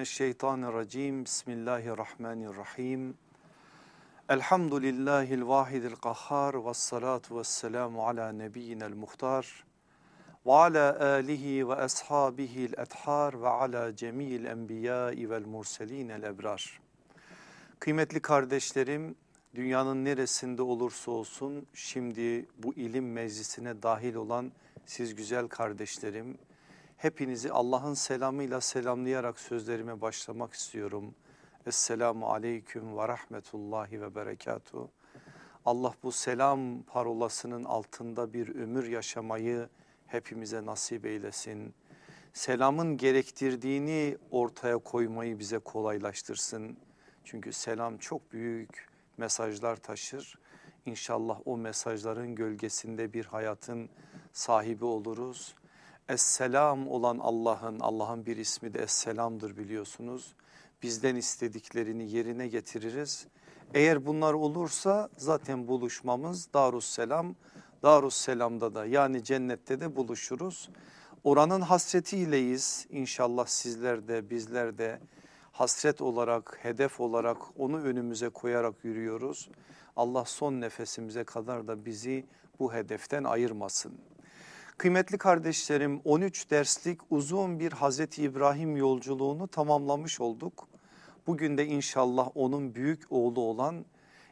Mineşşeytanirracim. Bismillahirrahmanirrahim. Elhamdülillahil vahidil kahhar ve salatu ve selamu ala nebiyyinel muhtar ve ala alihi ve ashabihil ethar ve ala cemil enbiyai vel murselinel ebrar. Kıymetli kardeşlerim, dünyanın neresinde olursa olsun şimdi bu ilim meclisine dahil olan siz güzel kardeşlerim, hepinizi Allah'ın selamıyla selamlayarak sözlerime başlamak istiyorum. Esselamu aleyküm ve rahmetullahi ve berekatuhu. Allah bu selam parolasının altında bir ömür yaşamayı hepimize nasip eylesin. Selamın gerektirdiğini ortaya koymayı bize kolaylaştırsın. Çünkü selam çok büyük mesajlar taşır. İnşallah o mesajların gölgesinde bir hayatın sahibi oluruz. Esselam olan Allah'ın, Allah'ın bir ismi de Esselam'dır biliyorsunuz. Bizden istediklerini yerine getiririz. Eğer bunlar olursa zaten buluşmamız Darusselam, Darusselam'da da yani cennette de buluşuruz. Oranın hasretiyleyiz inşallah sizler de bizler de hasret olarak hedef olarak onu önümüze koyarak yürüyoruz. Allah son nefesimize kadar da bizi bu hedeften ayırmasın. Kıymetli kardeşlerim 13 derslik uzun bir Hazreti İbrahim yolculuğunu tamamlamış olduk. Bugün de inşallah onun büyük oğlu olan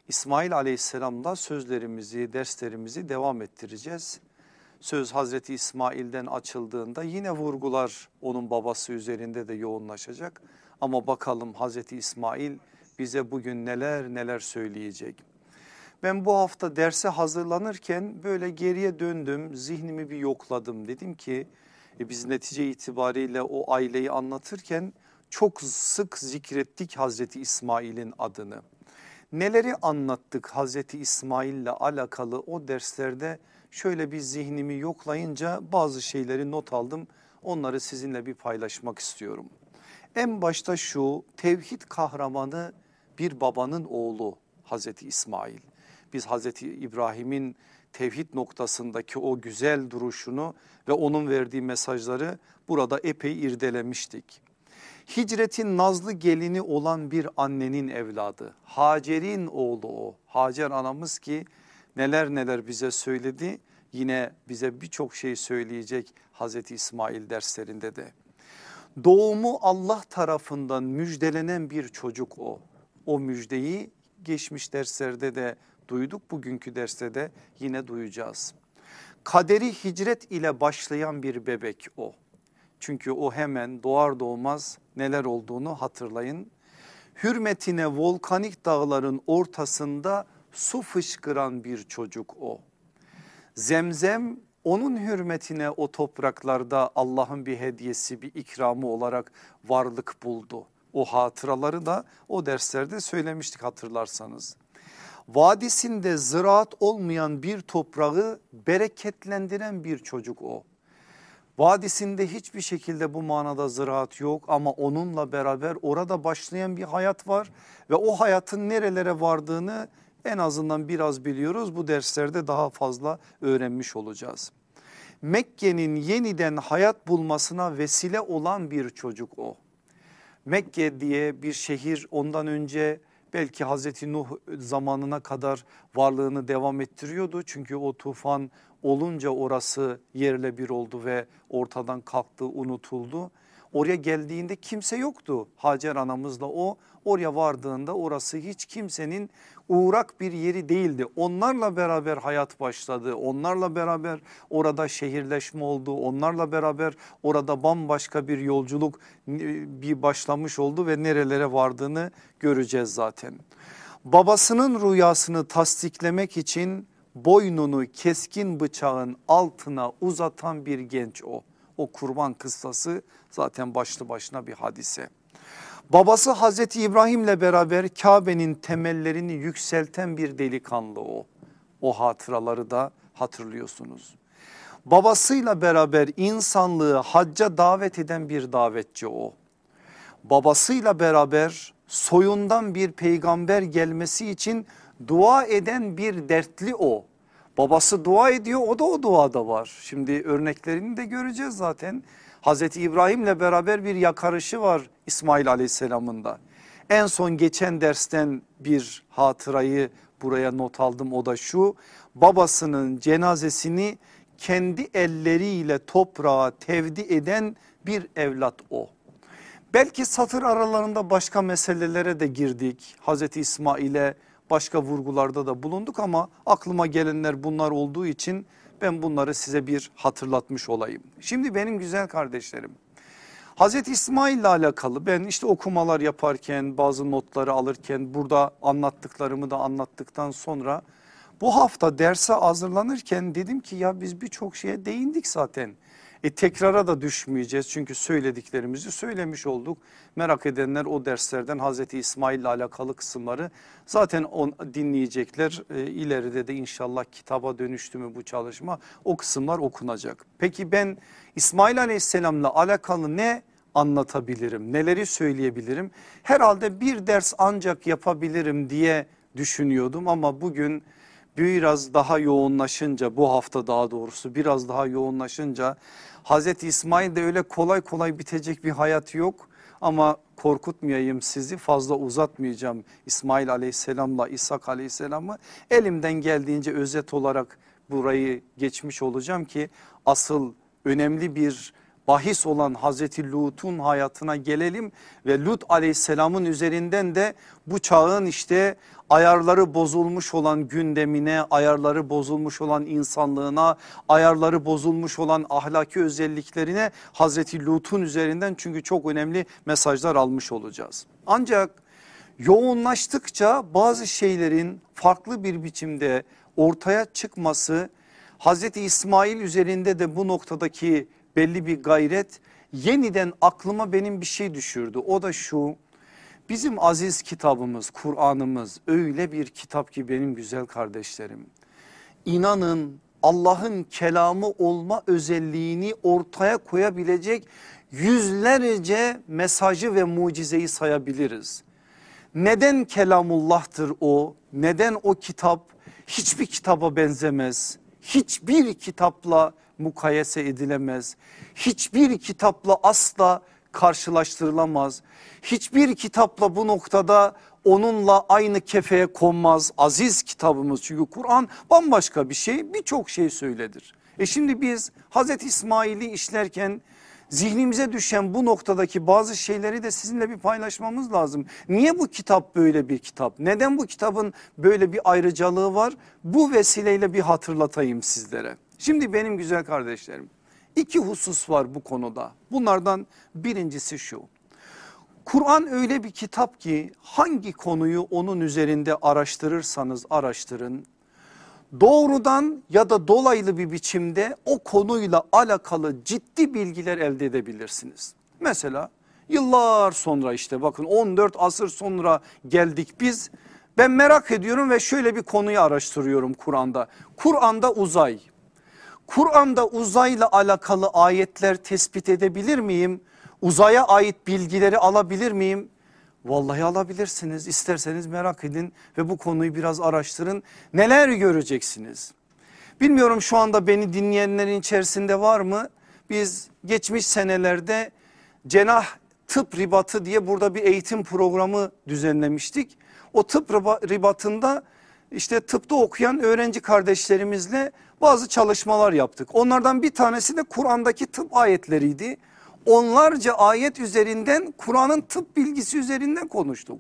İsmail aleyhisselamda sözlerimizi derslerimizi devam ettireceğiz. Söz Hazreti İsmail'den açıldığında yine vurgular onun babası üzerinde de yoğunlaşacak. Ama bakalım Hazreti İsmail bize bugün neler neler söyleyecek. Ben bu hafta derse hazırlanırken böyle geriye döndüm zihnimi bir yokladım. Dedim ki e biz netice itibariyle o aileyi anlatırken çok sık zikrettik Hazreti İsmail'in adını. Neleri anlattık Hazreti İsmail ile alakalı o derslerde şöyle bir zihnimi yoklayınca bazı şeyleri not aldım. Onları sizinle bir paylaşmak istiyorum. En başta şu tevhid kahramanı bir babanın oğlu Hazreti İsmail. Biz Hazreti İbrahim'in tevhid noktasındaki o güzel duruşunu ve onun verdiği mesajları burada epey irdelemiştik. Hicretin nazlı gelini olan bir annenin evladı Hacer'in oğlu o Hacer anamız ki neler neler bize söyledi yine bize birçok şey söyleyecek Hazreti İsmail derslerinde de. Doğumu Allah tarafından müjdelenen bir çocuk o. O müjdeyi geçmiş derslerde de duyduk bugünkü derste de yine duyacağız. Kaderi hicret ile başlayan bir bebek o. Çünkü o hemen doğar doğmaz neler olduğunu hatırlayın. Hürmetine volkanik dağların ortasında su fışkıran bir çocuk o. Zemzem onun hürmetine o topraklarda Allah'ın bir hediyesi bir ikramı olarak varlık buldu. O hatıraları da o derslerde söylemiştik hatırlarsanız. Vadisinde ziraat olmayan bir toprağı bereketlendiren bir çocuk o. Vadisinde hiçbir şekilde bu manada ziraat yok ama onunla beraber orada başlayan bir hayat var ve o hayatın nerelere vardığını en azından biraz biliyoruz. Bu derslerde daha fazla öğrenmiş olacağız. Mekke'nin yeniden hayat bulmasına vesile olan bir çocuk o. Mekke diye bir şehir ondan önce belki Hazreti Nuh zamanına kadar varlığını devam ettiriyordu. Çünkü o tufan olunca orası yerle bir oldu ve ortadan kalktı unutuldu. Oraya geldiğinde kimse yoktu Hacer anamızla o oraya vardığında orası hiç kimsenin uğrak bir yeri değildi. Onlarla beraber hayat başladı. Onlarla beraber orada şehirleşme oldu. Onlarla beraber orada bambaşka bir yolculuk bir başlamış oldu ve nerelere vardığını göreceğiz zaten. Babasının rüyasını tasdiklemek için boynunu keskin bıçağın altına uzatan bir genç o. O kurban kıssası zaten başlı başına bir hadise. Babası Hazreti İbrahim'le beraber Kabe'nin temellerini yükselten bir delikanlı o. O hatıraları da hatırlıyorsunuz. Babasıyla beraber insanlığı hacca davet eden bir davetçi o. Babasıyla beraber soyundan bir peygamber gelmesi için dua eden bir dertli o. Babası dua ediyor o da o duada var. Şimdi örneklerini de göreceğiz zaten. Hazreti İbrahim'le beraber bir yakarışı var İsmail aleyhisselamın da. En son geçen dersten bir hatırayı buraya not aldım o da şu babasının cenazesini kendi elleriyle toprağa tevdi eden bir evlat o. Belki satır aralarında başka meselelere de girdik. Hazreti İsmail'e başka vurgularda da bulunduk ama aklıma gelenler bunlar olduğu için ben bunları size bir hatırlatmış olayım. Şimdi benim güzel kardeşlerim Hazreti İsmail ile alakalı ben işte okumalar yaparken bazı notları alırken burada anlattıklarımı da anlattıktan sonra bu hafta derse hazırlanırken dedim ki ya biz birçok şeye değindik zaten. E, tekrara da düşmeyeceğiz çünkü söylediklerimizi söylemiş olduk. Merak edenler o derslerden Hazreti İsmail ile alakalı kısımları zaten on, dinleyecekler. E, ileride de inşallah kitaba dönüştü mü bu çalışma o kısımlar okunacak. Peki ben İsmail aleyhisselamla alakalı ne anlatabilirim? Neleri söyleyebilirim? Herhalde bir ders ancak yapabilirim diye düşünüyordum ama bugün biraz daha yoğunlaşınca bu hafta daha doğrusu biraz daha yoğunlaşınca Hazreti İsmail de öyle kolay kolay bitecek bir hayat yok. Ama korkutmayayım sizi fazla uzatmayacağım İsmail aleyhisselamla İshak aleyhisselamı. Elimden geldiğince özet olarak burayı geçmiş olacağım ki asıl önemli bir bahis olan Hazreti Lut'un hayatına gelelim ve Lut aleyhisselamın üzerinden de bu çağın işte ayarları bozulmuş olan gündemine, ayarları bozulmuş olan insanlığına, ayarları bozulmuş olan ahlaki özelliklerine Hazreti Lut'un üzerinden çünkü çok önemli mesajlar almış olacağız. Ancak yoğunlaştıkça bazı şeylerin farklı bir biçimde ortaya çıkması Hazreti İsmail üzerinde de bu noktadaki belli bir gayret yeniden aklıma benim bir şey düşürdü. O da şu bizim aziz kitabımız Kur'an'ımız öyle bir kitap ki benim güzel kardeşlerim. İnanın Allah'ın kelamı olma özelliğini ortaya koyabilecek yüzlerce mesajı ve mucizeyi sayabiliriz. Neden kelamullah'tır o? Neden o kitap hiçbir kitaba benzemez? Hiçbir kitapla mukayese edilemez. Hiçbir kitapla asla karşılaştırılamaz. Hiçbir kitapla bu noktada onunla aynı kefeye konmaz. Aziz kitabımız çünkü Kur'an bambaşka bir şey birçok şey söyledir. E şimdi biz Hazreti İsmail'i işlerken zihnimize düşen bu noktadaki bazı şeyleri de sizinle bir paylaşmamız lazım. Niye bu kitap böyle bir kitap? Neden bu kitabın böyle bir ayrıcalığı var? Bu vesileyle bir hatırlatayım sizlere. Şimdi benim güzel kardeşlerim iki husus var bu konuda. Bunlardan birincisi şu. Kur'an öyle bir kitap ki hangi konuyu onun üzerinde araştırırsanız araştırın doğrudan ya da dolaylı bir biçimde o konuyla alakalı ciddi bilgiler elde edebilirsiniz. Mesela yıllar sonra işte bakın 14 asır sonra geldik biz. Ben merak ediyorum ve şöyle bir konuyu araştırıyorum Kur'an'da. Kur'an'da uzay Kur'an'da uzayla alakalı ayetler tespit edebilir miyim? Uzaya ait bilgileri alabilir miyim? Vallahi alabilirsiniz isterseniz merak edin ve bu konuyu biraz araştırın neler göreceksiniz. Bilmiyorum şu anda beni dinleyenlerin içerisinde var mı? Biz geçmiş senelerde cenah tıp ribatı diye burada bir eğitim programı düzenlemiştik. O tıp ribatında işte tıpta okuyan öğrenci kardeşlerimizle bazı çalışmalar yaptık. Onlardan bir tanesi de Kur'an'daki tıp ayetleriydi. Onlarca ayet üzerinden Kur'an'ın tıp bilgisi üzerinden konuştuk.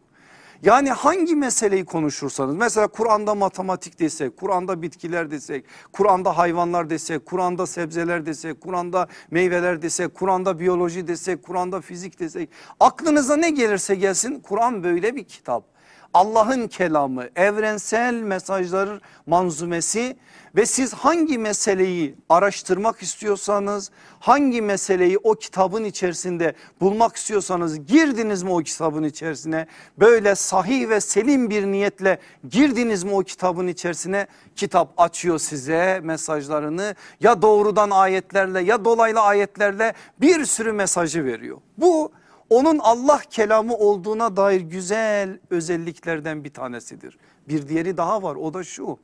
Yani hangi meseleyi konuşursanız mesela Kur'an'da matematik desek, Kur'an'da bitkiler desek, Kur'an'da hayvanlar desek, Kur'an'da sebzeler desek, Kur'an'da meyveler desek, Kur'an'da biyoloji desek, Kur'an'da fizik desek aklınıza ne gelirse gelsin Kur'an böyle bir kitap. Allah'ın kelamı, evrensel mesajlar manzumesi ve siz hangi meseleyi araştırmak istiyorsanız, hangi meseleyi o kitabın içerisinde bulmak istiyorsanız girdiniz mi o kitabın içerisine? Böyle sahih ve selim bir niyetle girdiniz mi o kitabın içerisine? Kitap açıyor size mesajlarını ya doğrudan ayetlerle ya dolaylı ayetlerle bir sürü mesajı veriyor. Bu onun Allah kelamı olduğuna dair güzel özelliklerden bir tanesidir. Bir diğeri daha var o da şu.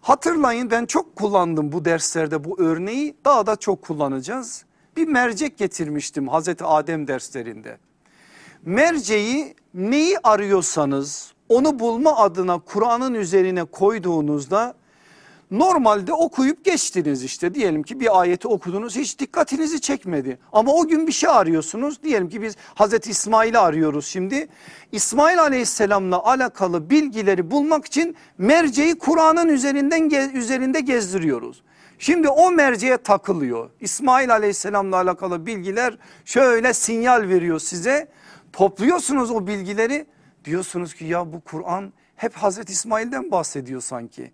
Hatırlayın ben çok kullandım bu derslerde bu örneği daha da çok kullanacağız. bir mercek getirmiştim Hazreti Adem derslerinde. Merceği neyi arıyorsanız onu bulma adına Kur'an'ın üzerine koyduğunuzda normalde okuyup geçtiniz işte. Diyelim ki bir ayeti okudunuz hiç dikkatinizi çekmedi. Ama o gün bir şey arıyorsunuz. Diyelim ki biz Hazreti İsmail'i arıyoruz şimdi. İsmail aleyhisselamla alakalı bilgileri bulmak için merceği Kur'an'ın üzerinden üzerinde gezdiriyoruz. Şimdi o merceğe takılıyor. İsmail aleyhisselamla alakalı bilgiler şöyle sinyal veriyor size. Topluyorsunuz o bilgileri. Diyorsunuz ki ya bu Kur'an hep Hazreti İsmail'den bahsediyor sanki.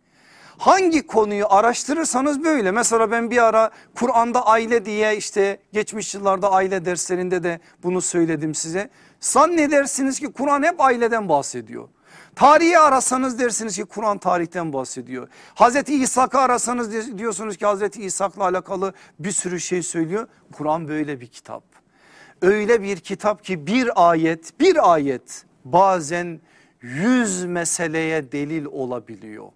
Hangi konuyu araştırırsanız böyle mesela ben bir ara Kur'an'da aile diye işte geçmiş yıllarda aile derslerinde de bunu söyledim size. Zannedersiniz ki Kur'an hep aileden bahsediyor. Tarihi arasanız dersiniz ki Kur'an tarihten bahsediyor. Hazreti İshak'ı arasanız diyorsunuz ki Hazreti İshak'la alakalı bir sürü şey söylüyor. Kur'an böyle bir kitap. Öyle bir kitap ki bir ayet bir ayet bazen yüz meseleye delil olabiliyor.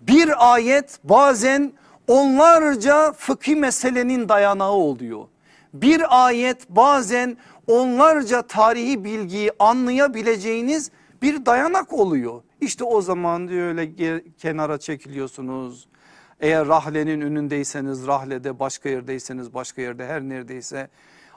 Bir ayet bazen onlarca fıkhi meselenin dayanağı oluyor. Bir ayet bazen onlarca tarihi bilgiyi anlayabileceğiniz bir dayanak oluyor. İşte o zaman öyle kenara çekiliyorsunuz. Eğer rahlenin önündeyseniz rahlede başka yerdeyseniz başka yerde her neredeyse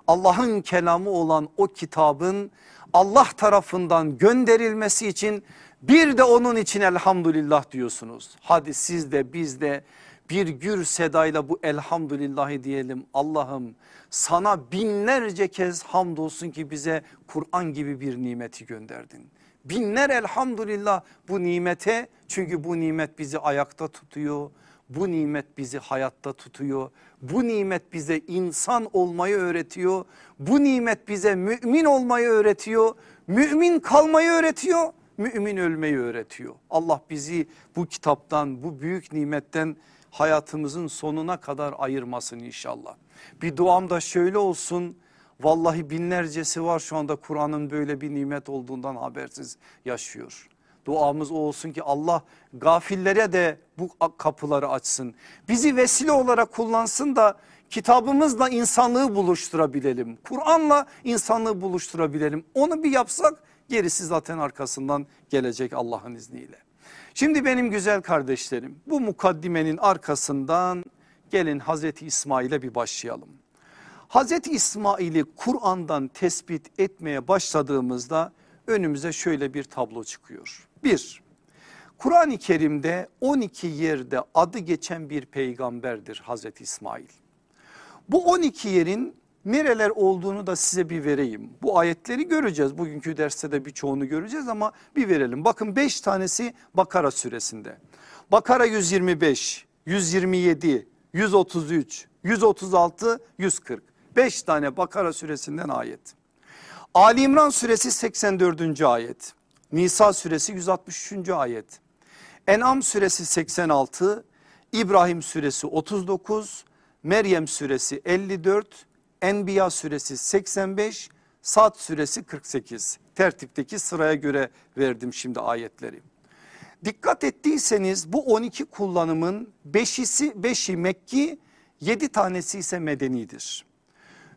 Allah'ın kelamı olan o kitabın Allah tarafından gönderilmesi için bir de onun için elhamdülillah diyorsunuz. Hadi siz de biz de bir gür sedayla bu elhamdülillahi diyelim. Allah'ım sana binlerce kez hamdolsun ki bize Kur'an gibi bir nimeti gönderdin. Binler elhamdülillah bu nimete çünkü bu nimet bizi ayakta tutuyor. Bu nimet bizi hayatta tutuyor. Bu nimet bize insan olmayı öğretiyor. Bu nimet bize mümin olmayı öğretiyor. Mümin kalmayı öğretiyor. Mümin ölmeyi öğretiyor. Allah bizi bu kitaptan bu büyük nimetten hayatımızın sonuna kadar ayırmasın inşallah. Bir duam da şöyle olsun. Vallahi binlercesi var şu anda Kur'an'ın böyle bir nimet olduğundan habersiz yaşıyor. Duamız o olsun ki Allah gafillere de bu kapıları açsın. Bizi vesile olarak kullansın da kitabımızla insanlığı buluşturabilelim. Kur'an'la insanlığı buluşturabilelim. Onu bir yapsak gerisi zaten arkasından gelecek Allah'ın izniyle. Şimdi benim güzel kardeşlerim bu mukaddimenin arkasından gelin Hazreti İsmail'e bir başlayalım. Hazreti İsmail'i Kur'an'dan tespit etmeye başladığımızda önümüze şöyle bir tablo çıkıyor. Bir, Kur'an-ı Kerim'de 12 yerde adı geçen bir peygamberdir Hazreti İsmail. Bu 12 yerin nereler olduğunu da size bir vereyim. Bu ayetleri göreceğiz. Bugünkü derste de birçoğunu göreceğiz ama bir verelim. Bakın 5 tanesi Bakara suresinde. Bakara 125, 127, 133, 136, 140. 5 tane Bakara suresinden ayet. Ali İmran suresi 84. ayet. Nisa suresi 163. ayet. En'am suresi 86, İbrahim suresi 39, Meryem suresi 54, Enbiya suresi 85, Sad suresi 48. Tertipteki sıraya göre verdim şimdi ayetleri. Dikkat ettiyseniz bu 12 kullanımın 5'isi 5'i Mekki 7 tanesi ise medenidir.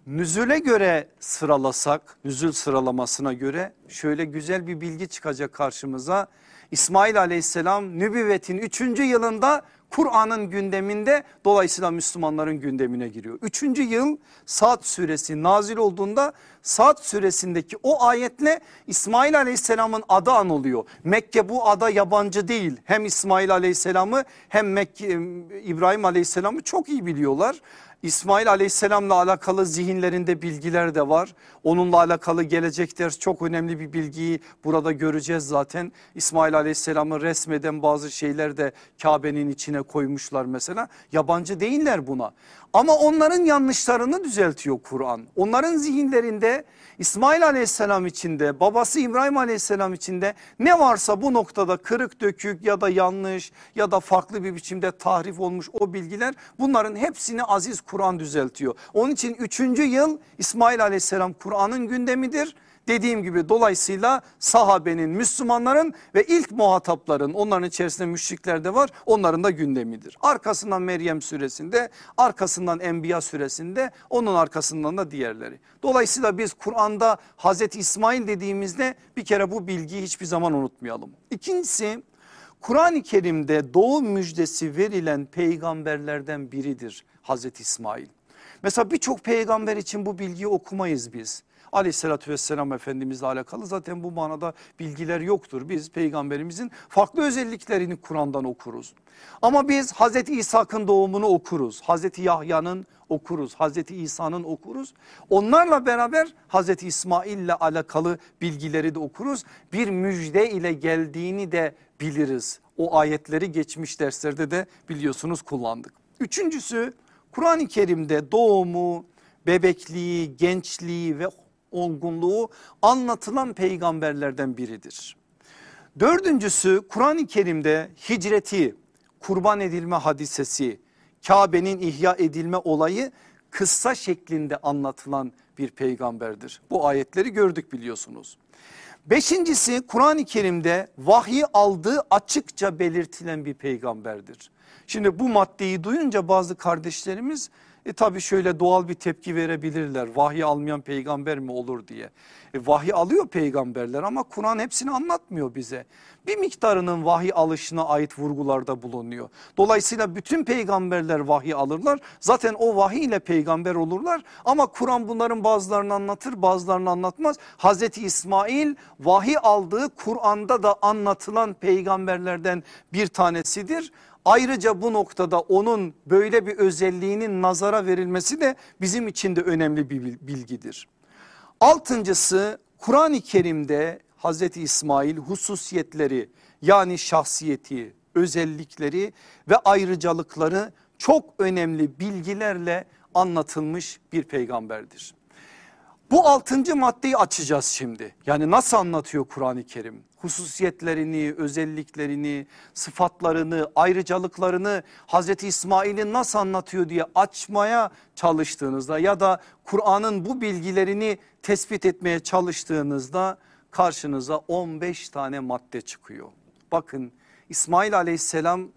Nüzüle göre sıralasak nüzül sıralamasına göre şöyle güzel bir bilgi çıkacak karşımıza. İsmail aleyhisselam nübüvvetin 3. yılında Kur'an'ın gündeminde dolayısıyla Müslümanların gündemine giriyor. Üçüncü yıl Saat suresi nazil olduğunda Saat suresindeki o ayetle İsmail aleyhisselamın adı anılıyor. Mekke bu ada yabancı değil. Hem İsmail aleyhisselamı hem Mekke, İbrahim aleyhisselamı çok iyi biliyorlar. İsmail aleyhisselamla alakalı zihinlerinde bilgiler de var. Onunla alakalı gelecek ders çok önemli bir bilgiyi burada göreceğiz zaten. İsmail aleyhisselamı resmeden bazı şeyler de Kabe'nin içine koymuşlar mesela. Yabancı değiller buna. Ama onların yanlışlarını düzeltiyor Kur'an. Onların zihinlerinde İsmail aleyhisselam içinde babası İbrahim aleyhisselam içinde ne varsa bu noktada kırık dökük ya da yanlış ya da farklı bir biçimde tahrif olmuş o bilgiler bunların hepsini aziz Kur'an düzeltiyor. Onun için üçüncü yıl İsmail aleyhisselam Kur'an'ın gündemidir. Dediğim gibi dolayısıyla sahabenin, Müslümanların ve ilk muhatapların onların içerisinde müşrikler de var onların da gündemidir. Arkasından Meryem suresinde arkasından Enbiya suresinde onun arkasından da diğerleri. Dolayısıyla biz Kur'an'da Hazreti İsmail dediğimizde bir kere bu bilgiyi hiçbir zaman unutmayalım. İkincisi Kur'an-ı Kerim'de doğum müjdesi verilen peygamberlerden biridir Hazreti İsmail. Mesela birçok peygamber için bu bilgiyi okumayız biz. Aleyhissalatü vesselam Efendimizle alakalı zaten bu manada bilgiler yoktur. Biz peygamberimizin farklı özelliklerini Kur'an'dan okuruz. Ama biz Hazreti İshak'ın doğumunu okuruz. Hazreti Yahya'nın okuruz. Hazreti İsa'nın okuruz. Onlarla beraber Hazreti İsmail ile alakalı bilgileri de okuruz. Bir müjde ile geldiğini de biliriz. O ayetleri geçmiş derslerde de biliyorsunuz kullandık. Üçüncüsü Kur'an-ı Kerim'de doğumu, bebekliği, gençliği ve olgunluğu anlatılan peygamberlerden biridir. Dördüncüsü Kur'an-ı Kerim'de hicreti, kurban edilme hadisesi, Kabe'nin ihya edilme olayı kıssa şeklinde anlatılan bir peygamberdir. Bu ayetleri gördük biliyorsunuz. Beşincisi Kur'an-ı Kerim'de vahyi aldığı açıkça belirtilen bir peygamberdir. Şimdi bu maddeyi duyunca bazı kardeşlerimiz e tabi şöyle doğal bir tepki verebilirler. Vahiy almayan peygamber mi olur diye. E, vahiy alıyor peygamberler ama Kur'an hepsini anlatmıyor bize. Bir miktarının vahiy alışına ait vurgularda bulunuyor. Dolayısıyla bütün peygamberler vahiy alırlar. Zaten o vahiy ile peygamber olurlar. Ama Kur'an bunların bazılarını anlatır bazılarını anlatmaz. Hazreti İsmail vahiy aldığı Kur'an'da da anlatılan peygamberlerden bir tanesidir. Ayrıca bu noktada onun böyle bir özelliğinin nazara verilmesi de bizim için de önemli bir bilgidir. Altıncısı Kur'an-ı Kerim'de Hazreti İsmail hususiyetleri yani şahsiyeti, özellikleri ve ayrıcalıkları çok önemli bilgilerle anlatılmış bir peygamberdir. Bu altıncı maddeyi açacağız şimdi. Yani nasıl anlatıyor Kur'an-ı Kerim? Hususiyetlerini, özelliklerini, sıfatlarını, ayrıcalıklarını Hazreti İsmail'i nasıl anlatıyor diye açmaya çalıştığınızda ya da Kur'an'ın bu bilgilerini tespit etmeye çalıştığınızda karşınıza 15 tane madde çıkıyor. Bakın İsmail aleyhisselam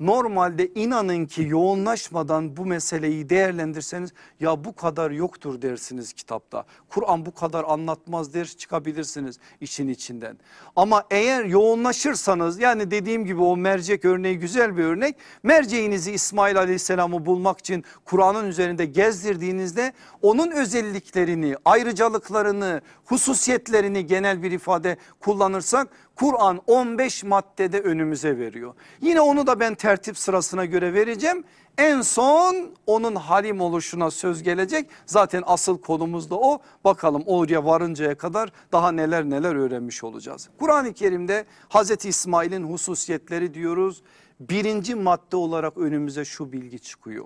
Normalde inanın ki yoğunlaşmadan bu meseleyi değerlendirseniz ya bu kadar yoktur dersiniz kitapta. Kur'an bu kadar anlatmaz der çıkabilirsiniz işin içinden. Ama eğer yoğunlaşırsanız yani dediğim gibi o mercek örneği güzel bir örnek. Merceğinizi İsmail Aleyhisselam'ı bulmak için Kur'an'ın üzerinde gezdirdiğinizde onun özelliklerini, ayrıcalıklarını, hususiyetlerini genel bir ifade kullanırsak Kur'an 15 maddede önümüze veriyor. Yine onu da ben tertip sırasına göre vereceğim. En son onun halim oluşuna söz gelecek. Zaten asıl konumuz da o. Bakalım oraya varıncaya kadar daha neler neler öğrenmiş olacağız. Kur'an-ı Kerim'de Hazreti İsmail'in hususiyetleri diyoruz. Birinci madde olarak önümüze şu bilgi çıkıyor.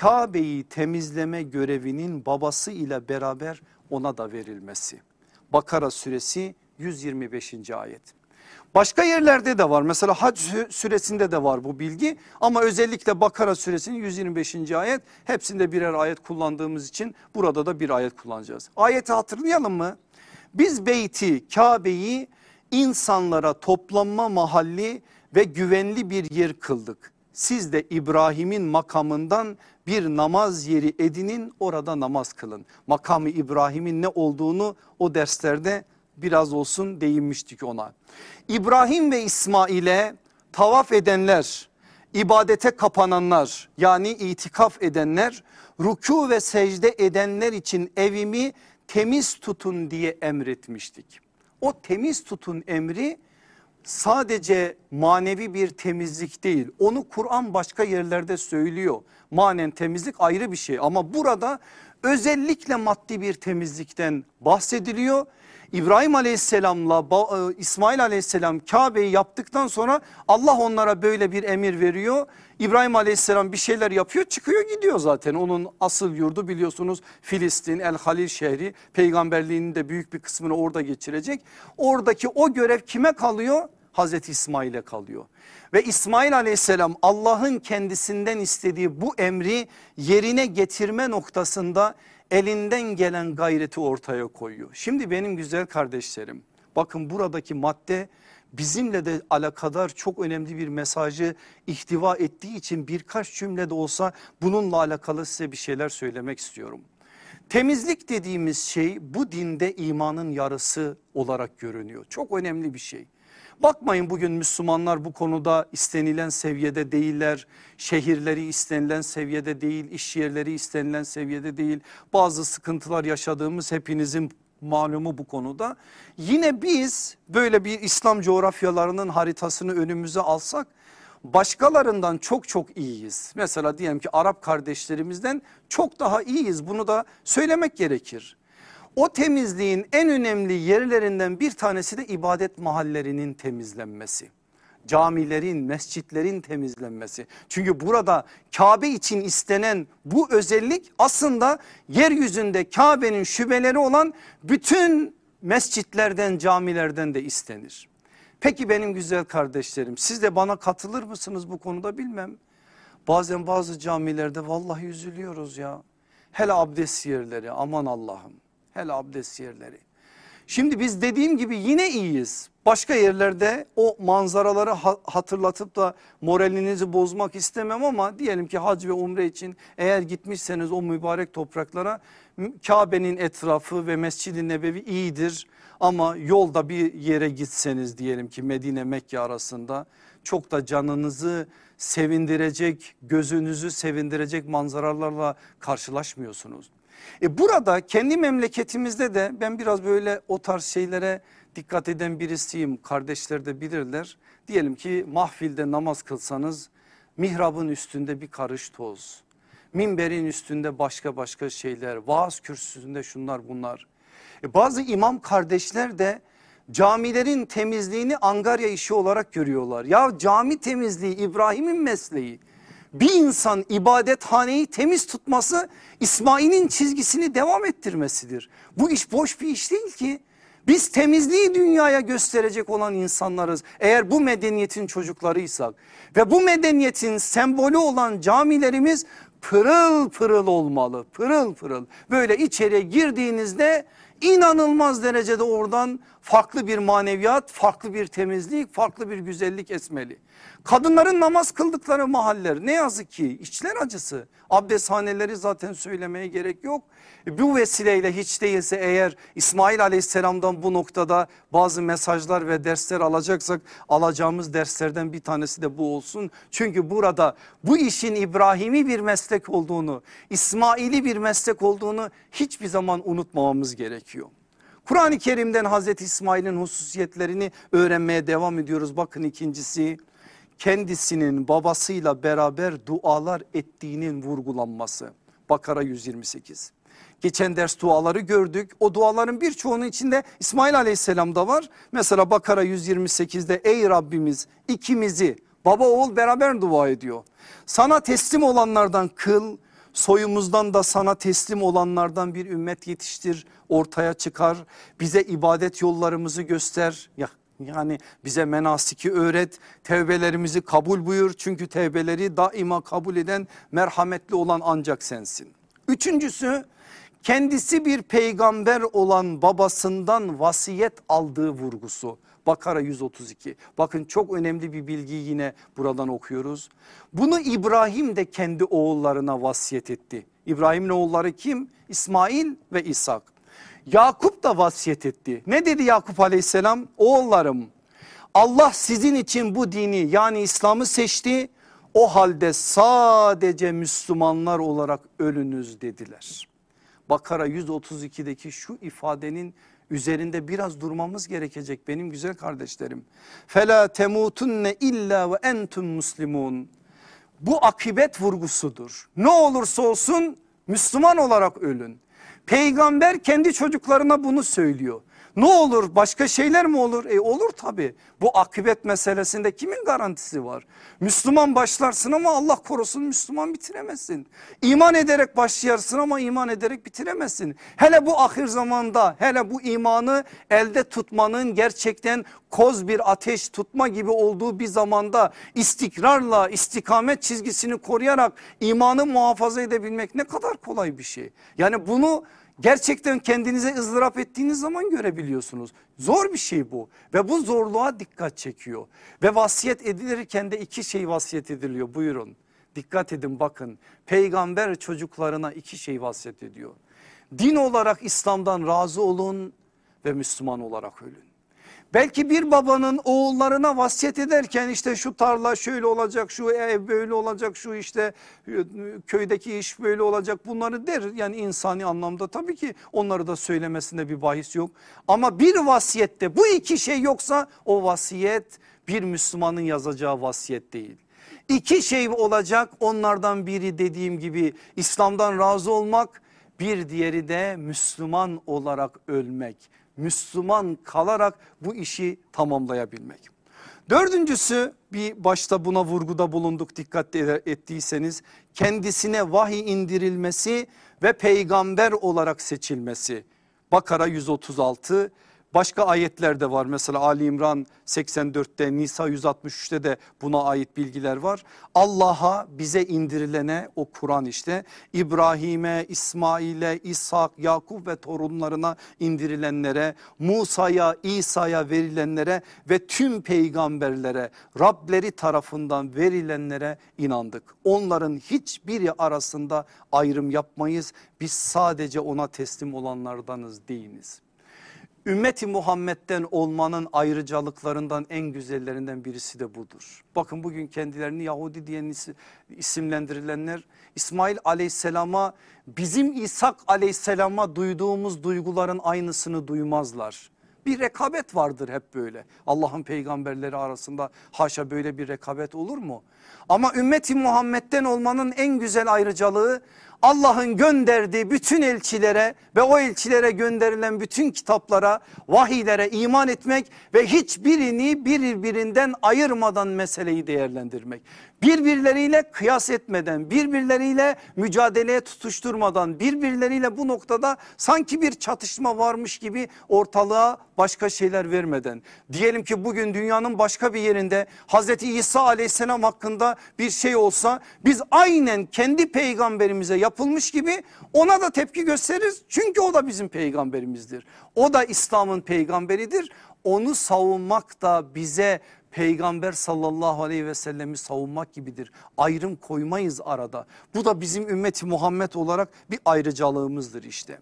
Kabe'yi temizleme görevinin babası ile beraber ona da verilmesi. Bakara suresi 125. ayet. Başka yerlerde de var mesela hac süresinde de var bu bilgi ama özellikle Bakara suresinin 125. ayet hepsinde birer ayet kullandığımız için burada da bir ayet kullanacağız. Ayeti hatırlayalım mı? Biz beyti Kabe'yi insanlara toplanma mahalli ve güvenli bir yer kıldık. Siz de İbrahim'in makamından bir namaz yeri edinin orada namaz kılın. Makamı İbrahim'in ne olduğunu o derslerde biraz olsun değinmiştik ona. İbrahim ve İsmail'e tavaf edenler, ibadete kapananlar yani itikaf edenler, ruku ve secde edenler için evimi temiz tutun diye emretmiştik. O temiz tutun emri sadece manevi bir temizlik değil. Onu Kur'an başka yerlerde söylüyor. Manen temizlik ayrı bir şey ama burada özellikle maddi bir temizlikten bahsediliyor İbrahim aleyhisselamla e, İsmail aleyhisselam Kabe'yi yaptıktan sonra Allah onlara böyle bir emir veriyor. İbrahim aleyhisselam bir şeyler yapıyor çıkıyor gidiyor zaten onun asıl yurdu biliyorsunuz Filistin El Halil şehri peygamberliğinin de büyük bir kısmını orada geçirecek. Oradaki o görev kime kalıyor? Hazreti İsmail'e kalıyor. Ve İsmail aleyhisselam Allah'ın kendisinden istediği bu emri yerine getirme noktasında elinden gelen gayreti ortaya koyuyor. Şimdi benim güzel kardeşlerim bakın buradaki madde bizimle de alakadar çok önemli bir mesajı ihtiva ettiği için birkaç cümle de olsa bununla alakalı size bir şeyler söylemek istiyorum. Temizlik dediğimiz şey bu dinde imanın yarısı olarak görünüyor. Çok önemli bir şey. Bakmayın bugün Müslümanlar bu konuda istenilen seviyede değiller. Şehirleri istenilen seviyede değil, iş yerleri istenilen seviyede değil. Bazı sıkıntılar yaşadığımız hepinizin malumu bu konuda. Yine biz böyle bir İslam coğrafyalarının haritasını önümüze alsak başkalarından çok çok iyiyiz. Mesela diyelim ki Arap kardeşlerimizden çok daha iyiyiz bunu da söylemek gerekir. O temizliğin en önemli yerlerinden bir tanesi de ibadet mahallerinin temizlenmesi. Camilerin, mescitlerin temizlenmesi. Çünkü burada Kabe için istenen bu özellik aslında yeryüzünde Kabe'nin şubeleri olan bütün mescitlerden, camilerden de istenir. Peki benim güzel kardeşlerim siz de bana katılır mısınız bu konuda bilmem. Bazen bazı camilerde vallahi üzülüyoruz ya. Hele abdest yerleri aman Allah'ım. Hele abdest yerleri. Şimdi biz dediğim gibi yine iyiyiz. Başka yerlerde o manzaraları hatırlatıp da moralinizi bozmak istemem ama diyelim ki hac ve umre için eğer gitmişseniz o mübarek topraklara Kabe'nin etrafı ve Mescid-i Nebevi iyidir. Ama yolda bir yere gitseniz diyelim ki Medine Mekke arasında çok da canınızı sevindirecek gözünüzü sevindirecek manzaralarla karşılaşmıyorsunuz. E burada kendi memleketimizde de ben biraz böyle o tarz şeylere dikkat eden birisiyim. Kardeşler de bilirler. Diyelim ki mahfilde namaz kılsanız mihrabın üstünde bir karış toz. Minberin üstünde başka başka şeyler. Vaaz kürsüsünde şunlar bunlar. E bazı imam kardeşler de camilerin temizliğini angarya işi olarak görüyorlar. Ya cami temizliği İbrahim'in mesleği. Bir insan ibadethaneyi temiz tutması İsmail'in çizgisini devam ettirmesidir. Bu iş boş bir iş değil ki. Biz temizliği dünyaya gösterecek olan insanlarız. Eğer bu medeniyetin çocuklarıysak ve bu medeniyetin sembolü olan camilerimiz pırıl pırıl olmalı. Pırıl pırıl. Böyle içeriye girdiğinizde inanılmaz derecede oradan farklı bir maneviyat, farklı bir temizlik, farklı bir güzellik esmeli. Kadınların namaz kıldıkları mahaller ne yazık ki içler acısı. Abdesthaneleri zaten söylemeye gerek yok. Bu vesileyle hiç değilse eğer İsmail aleyhisselamdan bu noktada bazı mesajlar ve dersler alacaksak alacağımız derslerden bir tanesi de bu olsun. Çünkü burada bu işin İbrahim'i bir meslek olduğunu, İsmail'i bir meslek olduğunu hiçbir zaman unutmamamız gerekiyor. Kur'an-ı Kerim'den Hazreti İsmail'in hususiyetlerini öğrenmeye devam ediyoruz. Bakın ikincisi kendisinin babasıyla beraber dualar ettiğinin vurgulanması. Bakara 128. Geçen ders duaları gördük. O duaların birçoğunun içinde İsmail aleyhisselam da var. Mesela Bakara 128'de ey Rabbimiz ikimizi baba oğul beraber dua ediyor. Sana teslim olanlardan kıl soyumuzdan da sana teslim olanlardan bir ümmet yetiştir ortaya çıkar. Bize ibadet yollarımızı göster. Ya yani bize menasiki öğret, tevbelerimizi kabul buyur. Çünkü tevbeleri daima kabul eden merhametli olan ancak sensin. Üçüncüsü kendisi bir peygamber olan babasından vasiyet aldığı vurgusu. Bakara 132 bakın çok önemli bir bilgi yine buradan okuyoruz. Bunu İbrahim de kendi oğullarına vasiyet etti. İbrahim'in oğulları kim? İsmail ve İshak. Yakup da vasiyet etti. Ne dedi Yakup aleyhisselam? Oğullarım Allah sizin için bu dini yani İslam'ı seçti. O halde sadece Müslümanlar olarak ölünüz dediler. Bakara 132'deki şu ifadenin üzerinde biraz durmamız gerekecek benim güzel kardeşlerim. Fela temutunne illa ve entum muslimun. Bu akibet vurgusudur. Ne olursa olsun Müslüman olarak ölün. Peygamber kendi çocuklarına bunu söylüyor. Ne olur başka şeyler mi olur? E olur tabi. Bu akıbet meselesinde kimin garantisi var? Müslüman başlarsın ama Allah korusun Müslüman bitiremezsin. İman ederek başlayarsın ama iman ederek bitiremezsin. Hele bu ahir zamanda hele bu imanı elde tutmanın gerçekten koz bir ateş tutma gibi olduğu bir zamanda istikrarla istikamet çizgisini koruyarak imanı muhafaza edebilmek ne kadar kolay bir şey. Yani bunu gerçekten kendinize ızdırap ettiğiniz zaman görebiliyorsunuz. Zor bir şey bu ve bu zorluğa dikkat çekiyor. Ve vasiyet edilirken de iki şey vasiyet ediliyor buyurun. Dikkat edin bakın peygamber çocuklarına iki şey vasiyet ediyor. Din olarak İslam'dan razı olun ve Müslüman olarak ölün. Belki bir babanın oğullarına vasiyet ederken işte şu tarla şöyle olacak, şu ev böyle olacak, şu işte e, köydeki iş böyle olacak bunları der. Yani insani anlamda tabii ki onları da söylemesinde bir bahis yok. Ama bir vasiyette bu iki şey yoksa o vasiyet bir Müslümanın yazacağı vasiyet değil. İki şey olacak onlardan biri dediğim gibi İslam'dan razı olmak bir diğeri de Müslüman olarak ölmek. Müslüman kalarak bu işi tamamlayabilmek. Dördüncüsü bir başta buna vurguda bulunduk dikkat ettiyseniz kendisine vahiy indirilmesi ve peygamber olarak seçilmesi. Bakara 136 Başka ayetler de var mesela Ali İmran 84'te Nisa 163'te de buna ait bilgiler var. Allah'a bize indirilene o Kur'an işte İbrahim'e, İsmail'e, İshak, Yakup ve torunlarına indirilenlere, Musa'ya, İsa'ya verilenlere ve tüm peygamberlere Rableri tarafından verilenlere inandık. Onların hiçbiri arasında ayrım yapmayız. Biz sadece ona teslim olanlardanız deyiniz ümmeti Muhammed'den olmanın ayrıcalıklarından en güzellerinden birisi de budur. Bakın bugün kendilerini Yahudi diye isimlendirilenler İsmail aleyhisselama bizim İshak aleyhisselama duyduğumuz duyguların aynısını duymazlar. Bir rekabet vardır hep böyle. Allah'ın peygamberleri arasında haşa böyle bir rekabet olur mu? Ama ümmeti Muhammed'den olmanın en güzel ayrıcalığı Allah'ın gönderdiği bütün elçilere ve o elçilere gönderilen bütün kitaplara, vahiylere iman etmek ve hiçbirini birbirinden ayırmadan meseleyi değerlendirmek. Birbirleriyle kıyas etmeden, birbirleriyle mücadeleye tutuşturmadan, birbirleriyle bu noktada sanki bir çatışma varmış gibi ortalığa başka şeyler vermeden. Diyelim ki bugün dünyanın başka bir yerinde Hazreti İsa aleyhisselam hakkında bir şey olsa biz aynen kendi peygamberimize yapılmış gibi ona da tepki gösteririz. Çünkü o da bizim peygamberimizdir. O da İslam'ın peygamberidir. Onu savunmak da bize peygamber sallallahu aleyhi ve sellemi savunmak gibidir. Ayrım koymayız arada. Bu da bizim ümmeti Muhammed olarak bir ayrıcalığımızdır işte.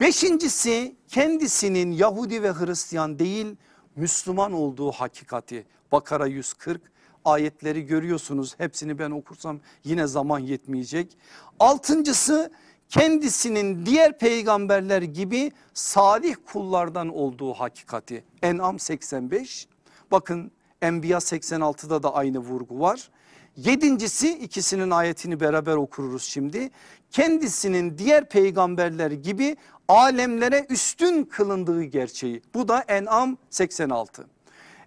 Beşincisi kendisinin Yahudi ve Hristiyan değil Müslüman olduğu hakikati. Bakara 140 ayetleri görüyorsunuz. Hepsini ben okursam yine zaman yetmeyecek. Altıncısı kendisinin diğer peygamberler gibi salih kullardan olduğu hakikati. En'am 85 bakın Enbiya 86'da da aynı vurgu var. Yedincisi ikisinin ayetini beraber okuruz şimdi. Kendisinin diğer peygamberler gibi alemlere üstün kılındığı gerçeği. Bu da En'am 86.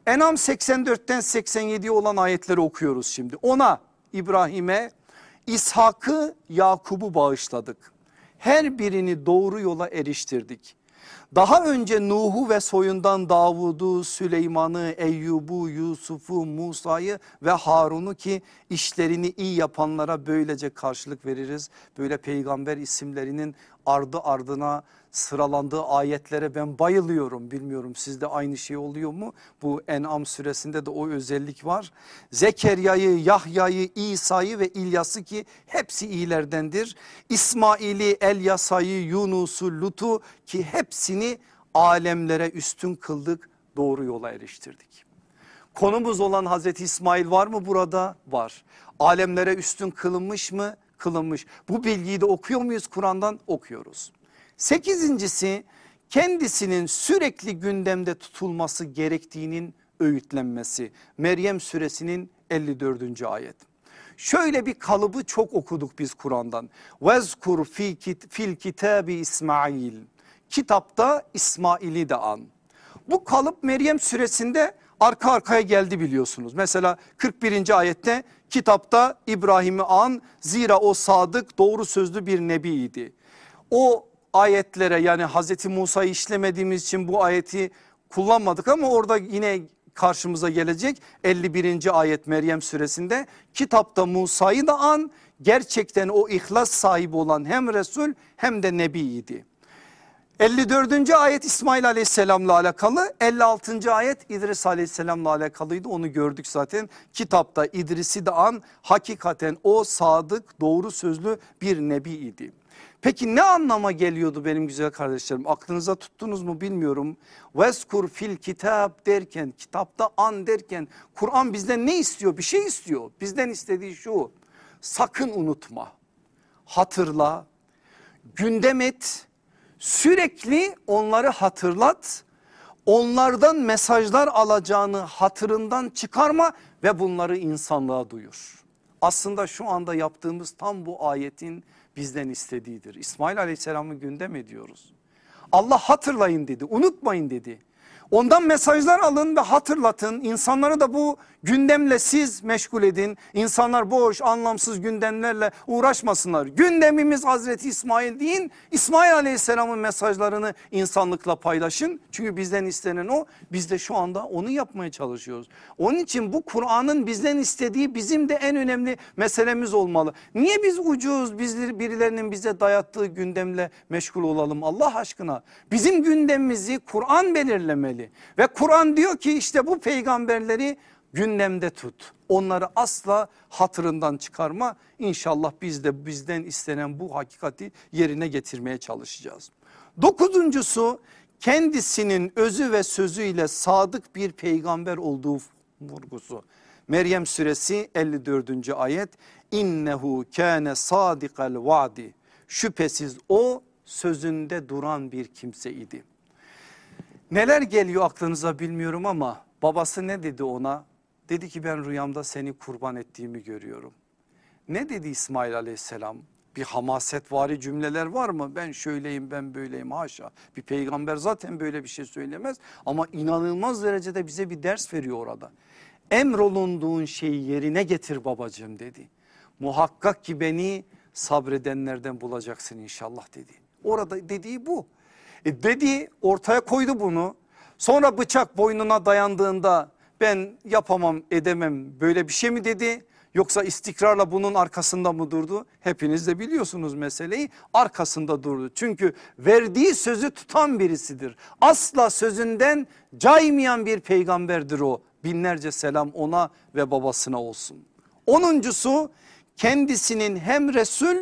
En'am 84'ten 87'ye olan ayetleri okuyoruz şimdi. Ona İbrahim'e İshak'ı Yakub'u bağışladık. Her birini doğru yola eriştirdik. Daha önce Nuh'u ve soyundan Davud'u, Süleyman'ı, Eyyub'u, Yusuf'u, Musa'yı ve Harun'u ki işlerini iyi yapanlara böylece karşılık veririz. Böyle peygamber isimlerinin ardı ardına sıralandığı ayetlere ben bayılıyorum. Bilmiyorum sizde aynı şey oluyor mu? Bu En'am suresinde de o özellik var. Zekerya'yı, Yahya'yı, İsa'yı ve İlyas'ı ki hepsi iyilerdendir. İsmail'i, Elyasa'yı, Yunus'u, Lut'u ki hepsini alemlere üstün kıldık, doğru yola eriştirdik. Konumuz olan Hazreti İsmail var mı burada? Var. Alemlere üstün kılınmış mı? Kılınmış. Bu bilgiyi de okuyor muyuz Kur'an'dan? Okuyoruz. Sekizincisi kendisinin sürekli gündemde tutulması gerektiğinin öğütlenmesi. Meryem suresinin 54. ayet. Şöyle bir kalıbı çok okuduk biz Kur'an'dan. Vezkur fil kitabi İsmail. kitapta İsmail'i de an. Bu kalıp Meryem suresinde arka arkaya geldi biliyorsunuz. Mesela 41. ayette kitapta İbrahim'i an zira o sadık doğru sözlü bir nebiydi. O ayetlere yani Hazreti Musa'yı işlemediğimiz için bu ayeti kullanmadık ama orada yine karşımıza gelecek 51. ayet Meryem suresinde kitapta Musa'yı da an gerçekten o ihlas sahibi olan hem Resul hem de Nebiydi. 54. ayet İsmail aleyhisselamla alakalı 56. ayet İdris aleyhisselamla alakalıydı onu gördük zaten kitapta İdris'i de an hakikaten o sadık doğru sözlü bir nebi idi. Peki ne anlama geliyordu benim güzel kardeşlerim aklınıza tuttunuz mu bilmiyorum. Veskur fil kitap derken kitapta an derken Kur'an bizden ne istiyor bir şey istiyor bizden istediği şu sakın unutma hatırla gündem et sürekli onları hatırlat onlardan mesajlar alacağını hatırından çıkarma ve bunları insanlığa duyur. Aslında şu anda yaptığımız tam bu ayetin bizden istediğidir. İsmail aleyhisselamı gündem ediyoruz. Allah hatırlayın dedi unutmayın dedi. Ondan mesajlar alın ve hatırlatın. İnsanları da bu gündemle siz meşgul edin. İnsanlar boş anlamsız gündemlerle uğraşmasınlar. Gündemimiz Hazreti İsmail deyin. İsmail Aleyhisselam'ın mesajlarını insanlıkla paylaşın. Çünkü bizden istenen o. Biz de şu anda onu yapmaya çalışıyoruz. Onun için bu Kur'an'ın bizden istediği bizim de en önemli meselemiz olmalı. Niye biz ucuz biz birilerinin bize dayattığı gündemle meşgul olalım Allah aşkına? Bizim gündemimizi Kur'an belirlemeli belirlemeli. Ve Kur'an diyor ki işte bu peygamberleri gündemde tut. Onları asla hatırından çıkarma. İnşallah biz de bizden istenen bu hakikati yerine getirmeye çalışacağız. Dokuzuncusu kendisinin özü ve sözüyle sadık bir peygamber olduğu vurgusu. Meryem suresi 54. ayet innehu kâne sadikal vaadi şüphesiz o sözünde duran bir kimseydi. Neler geliyor aklınıza bilmiyorum ama babası ne dedi ona? Dedi ki ben rüyamda seni kurban ettiğimi görüyorum. Ne dedi İsmail aleyhisselam? Bir hamaset vari cümleler var mı? Ben şöyleyim ben böyleyim haşa. Bir peygamber zaten böyle bir şey söylemez. Ama inanılmaz derecede bize bir ders veriyor orada. Emrolunduğun şeyi yerine getir babacığım dedi. Muhakkak ki beni sabredenlerden bulacaksın inşallah dedi. Orada dediği bu. E dedi ortaya koydu bunu. Sonra bıçak boynuna dayandığında ben yapamam edemem böyle bir şey mi dedi? Yoksa istikrarla bunun arkasında mı durdu? Hepiniz de biliyorsunuz meseleyi arkasında durdu. Çünkü verdiği sözü tutan birisidir. Asla sözünden caymayan bir peygamberdir o. Binlerce selam ona ve babasına olsun. Onuncusu kendisinin hem Resul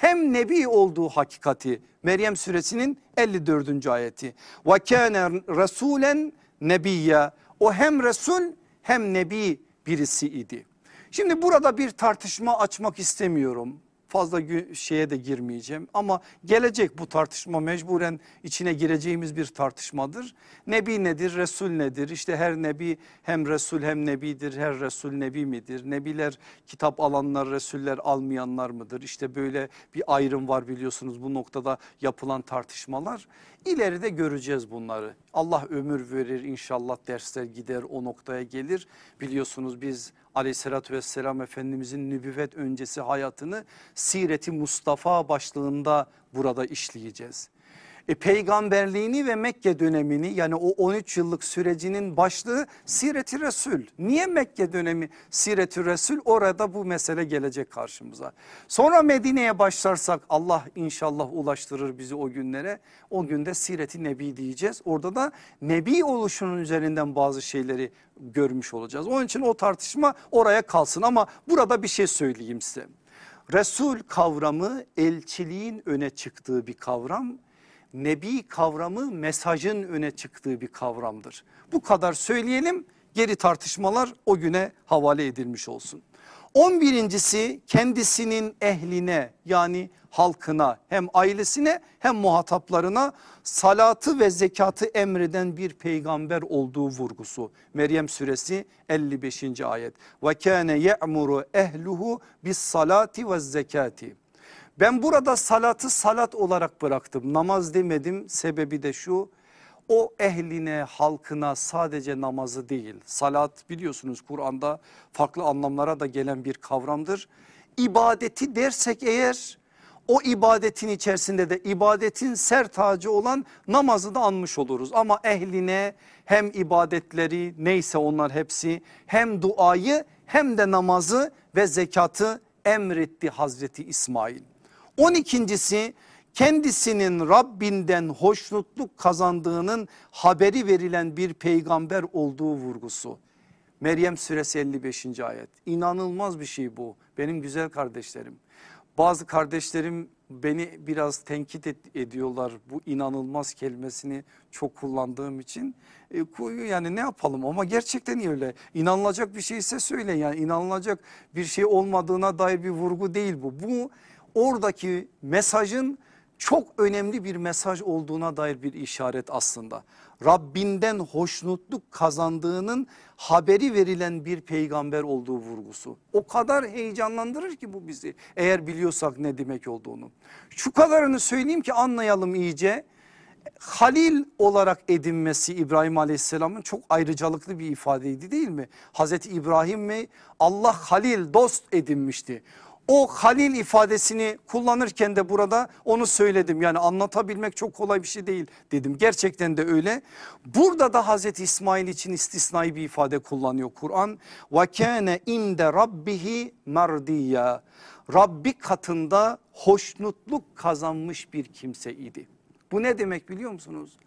hem Nebi olduğu hakikati Meryem suresinin 54. ayeti. Ve kâne rasulen nebiyya o hem Resul hem Nebi birisi idi. Şimdi burada bir tartışma açmak istemiyorum fazla şeye de girmeyeceğim ama gelecek bu tartışma mecburen içine gireceğimiz bir tartışmadır. Nebi nedir Resul nedir işte her nebi hem Resul hem nebidir her Resul nebi midir? Nebiler kitap alanlar Resuller almayanlar mıdır? İşte böyle bir ayrım var biliyorsunuz bu noktada yapılan tartışmalar. İleride göreceğiz bunları. Allah ömür verir inşallah dersler gider o noktaya gelir. Biliyorsunuz biz aleyhissalatü vesselam Efendimizin nübüvvet öncesi hayatını Sireti Mustafa başlığında burada işleyeceğiz. E, peygamberliğini ve Mekke dönemini yani o 13 yıllık sürecinin başlığı Siret-i Resul. Niye Mekke dönemi Siret-i Resul orada bu mesele gelecek karşımıza. Sonra Medine'ye başlarsak Allah inşallah ulaştırır bizi o günlere. O günde Siret-i Nebi diyeceğiz. Orada da Nebi oluşunun üzerinden bazı şeyleri görmüş olacağız. Onun için o tartışma oraya kalsın ama burada bir şey söyleyeyim size. Resul kavramı elçiliğin öne çıktığı bir kavram nebi kavramı mesajın öne çıktığı bir kavramdır. Bu kadar söyleyelim geri tartışmalar o güne havale edilmiş olsun. On birincisi kendisinin ehline yani halkına hem ailesine hem muhataplarına salatı ve zekatı emreden bir peygamber olduğu vurgusu. Meryem suresi 55. ayet. Ve kâne ye'muru ehluhu bis salati ve zekati Ben burada salatı salat olarak bıraktım. Namaz demedim. Sebebi de şu. O ehline, halkına sadece namazı değil. Salat biliyorsunuz Kur'an'da farklı anlamlara da gelen bir kavramdır. İbadeti dersek eğer o ibadetin içerisinde de ibadetin ser tacı olan namazı da anmış oluruz. Ama ehline hem ibadetleri neyse onlar hepsi hem duayı hem de namazı ve zekatı emretti Hazreti İsmail. 12.si kendisinin Rabbinden hoşnutluk kazandığının haberi verilen bir peygamber olduğu vurgusu. Meryem suresi 55. ayet İnanılmaz bir şey bu benim güzel kardeşlerim. Bazı kardeşlerim beni biraz tenkit et, ediyorlar bu inanılmaz kelimesini çok kullandığım için. E, yani ne yapalım ama gerçekten öyle. İnanılacak bir şeyse söyle yani inanılacak bir şey olmadığına dair bir vurgu değil bu. Bu oradaki mesajın çok önemli bir mesaj olduğuna dair bir işaret aslında. Rabbinden hoşnutluk kazandığının haberi verilen bir peygamber olduğu vurgusu. O kadar heyecanlandırır ki bu bizi eğer biliyorsak ne demek olduğunu. Şu kadarını söyleyeyim ki anlayalım iyice. Halil olarak edinmesi İbrahim Aleyhisselam'ın çok ayrıcalıklı bir ifadeydi değil mi? Hazreti İbrahim mi Allah Halil dost edinmişti o halil ifadesini kullanırken de burada onu söyledim. Yani anlatabilmek çok kolay bir şey değil dedim. Gerçekten de öyle. Burada da Hazreti İsmail için istisnai bir ifade kullanıyor Kur'an. Kâne inde rabbihi mardiyya. Rabbi katında hoşnutluk kazanmış bir kimse idi. Bu ne demek biliyor musunuz?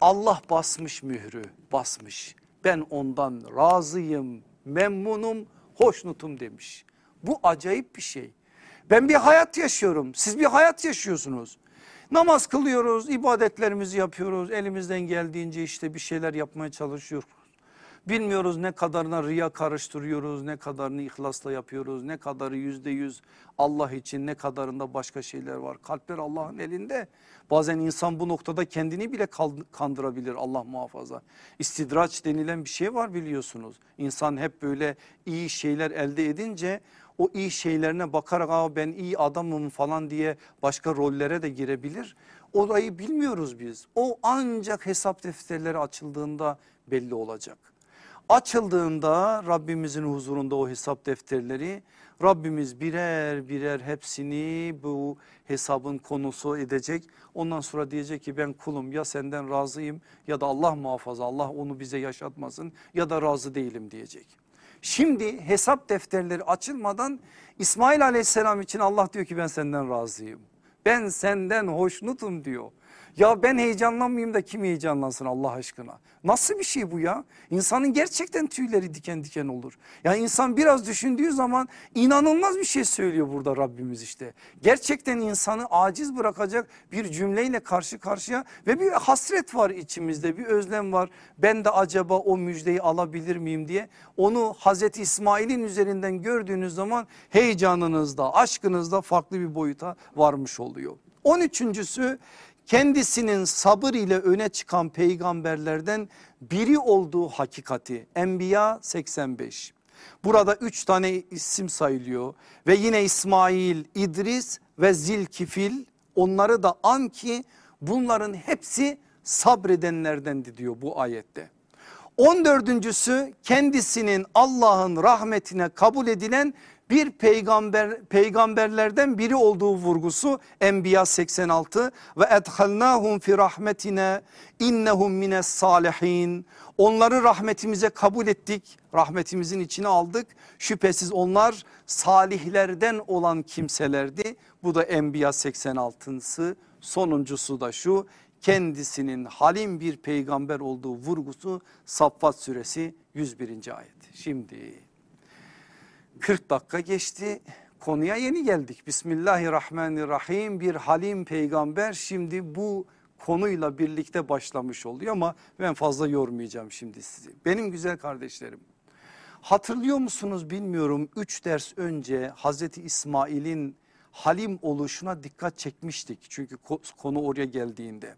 Allah basmış mührü basmış. Ben ondan razıyım, memnunum, hoşnutum demiş. Bu acayip bir şey. Ben bir hayat yaşıyorum. Siz bir hayat yaşıyorsunuz. Namaz kılıyoruz, ibadetlerimizi yapıyoruz. Elimizden geldiğince işte bir şeyler yapmaya çalışıyoruz. Bilmiyoruz ne kadarına riya karıştırıyoruz, ne kadarını ihlasla yapıyoruz, ne kadarı yüzde yüz Allah için, ne kadarında başka şeyler var. Kalpler Allah'ın elinde. Bazen insan bu noktada kendini bile kandırabilir Allah muhafaza. İstidraç denilen bir şey var biliyorsunuz. İnsan hep böyle iyi şeyler elde edince o iyi şeylerine bakarak Aa, ben iyi adamım falan diye başka rollere de girebilir. Orayı bilmiyoruz biz. O ancak hesap defterleri açıldığında belli olacak. Açıldığında Rabbimizin huzurunda o hesap defterleri Rabbimiz birer birer hepsini bu hesabın konusu edecek. Ondan sonra diyecek ki ben kulum ya senden razıyım ya da Allah muhafaza Allah onu bize yaşatmasın ya da razı değilim diyecek. Şimdi hesap defterleri açılmadan İsmail aleyhisselam için Allah diyor ki ben senden razıyım. Ben senden hoşnutum diyor. Ya ben heyecanlanmayayım da kim heyecanlansın Allah aşkına? Nasıl bir şey bu ya? İnsanın gerçekten tüyleri diken diken olur. Ya insan biraz düşündüğü zaman inanılmaz bir şey söylüyor burada Rabbimiz işte. Gerçekten insanı aciz bırakacak bir cümleyle karşı karşıya ve bir hasret var içimizde bir özlem var. Ben de acaba o müjdeyi alabilir miyim diye onu Hazreti İsmail'in üzerinden gördüğünüz zaman heyecanınızda aşkınızda farklı bir boyuta varmış oluyor. 13.sü kendisinin sabır ile öne çıkan peygamberlerden biri olduğu hakikati Enbiya 85. Burada üç tane isim sayılıyor ve yine İsmail, İdris ve Zilkifil onları da an ki bunların hepsi sabredenlerdendi diyor bu ayette. 14.sü kendisinin Allah'ın rahmetine kabul edilen bir peygamber peygamberlerden biri olduğu vurgusu Enbiya 86 ve edhalnahum fi rahmetine innehum mines salihin. Onları rahmetimize kabul ettik. Rahmetimizin içine aldık. Şüphesiz onlar salihlerden olan kimselerdi. Bu da Enbiya 86'sı. Sonuncusu da şu kendisinin halim bir peygamber olduğu vurgusu Saffat suresi 101. ayet. Şimdi 40 dakika geçti konuya yeni geldik. Bismillahirrahmanirrahim bir halim peygamber şimdi bu konuyla birlikte başlamış oluyor ama ben fazla yormayacağım şimdi sizi. Benim güzel kardeşlerim hatırlıyor musunuz bilmiyorum 3 ders önce Hazreti İsmail'in halim oluşuna dikkat çekmiştik. Çünkü konu oraya geldiğinde.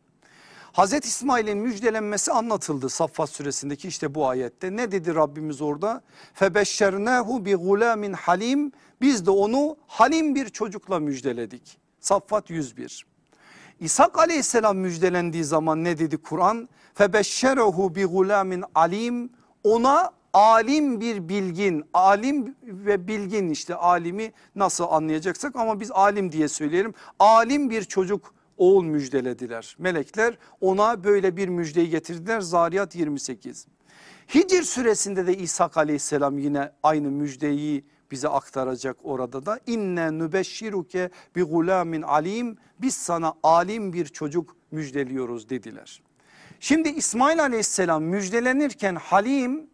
Hazreti İsmail'in müjdelenmesi anlatıldı Saffat suresindeki işte bu ayette. Ne dedi Rabbimiz orada? Febeşşernahu bi gulamin halim. Biz de onu halim bir çocukla müjdeledik. Saffat 101. İshak aleyhisselam müjdelendiği zaman ne dedi Kur'an? Febeşşerehu bi gulamin alim ona alim bir bilgin alim ve bilgin işte alimi nasıl anlayacaksak ama biz alim diye söyleyelim. Alim bir çocuk oğul müjdelediler. Melekler ona böyle bir müjdeyi getirdiler Zariyat 28. Hicr süresinde de İsa aleyhisselam yine aynı müjdeyi bize aktaracak orada da inne nübeşşiruke bi gulamin alim biz sana alim bir çocuk müjdeliyoruz dediler. Şimdi İsmail aleyhisselam müjdelenirken halim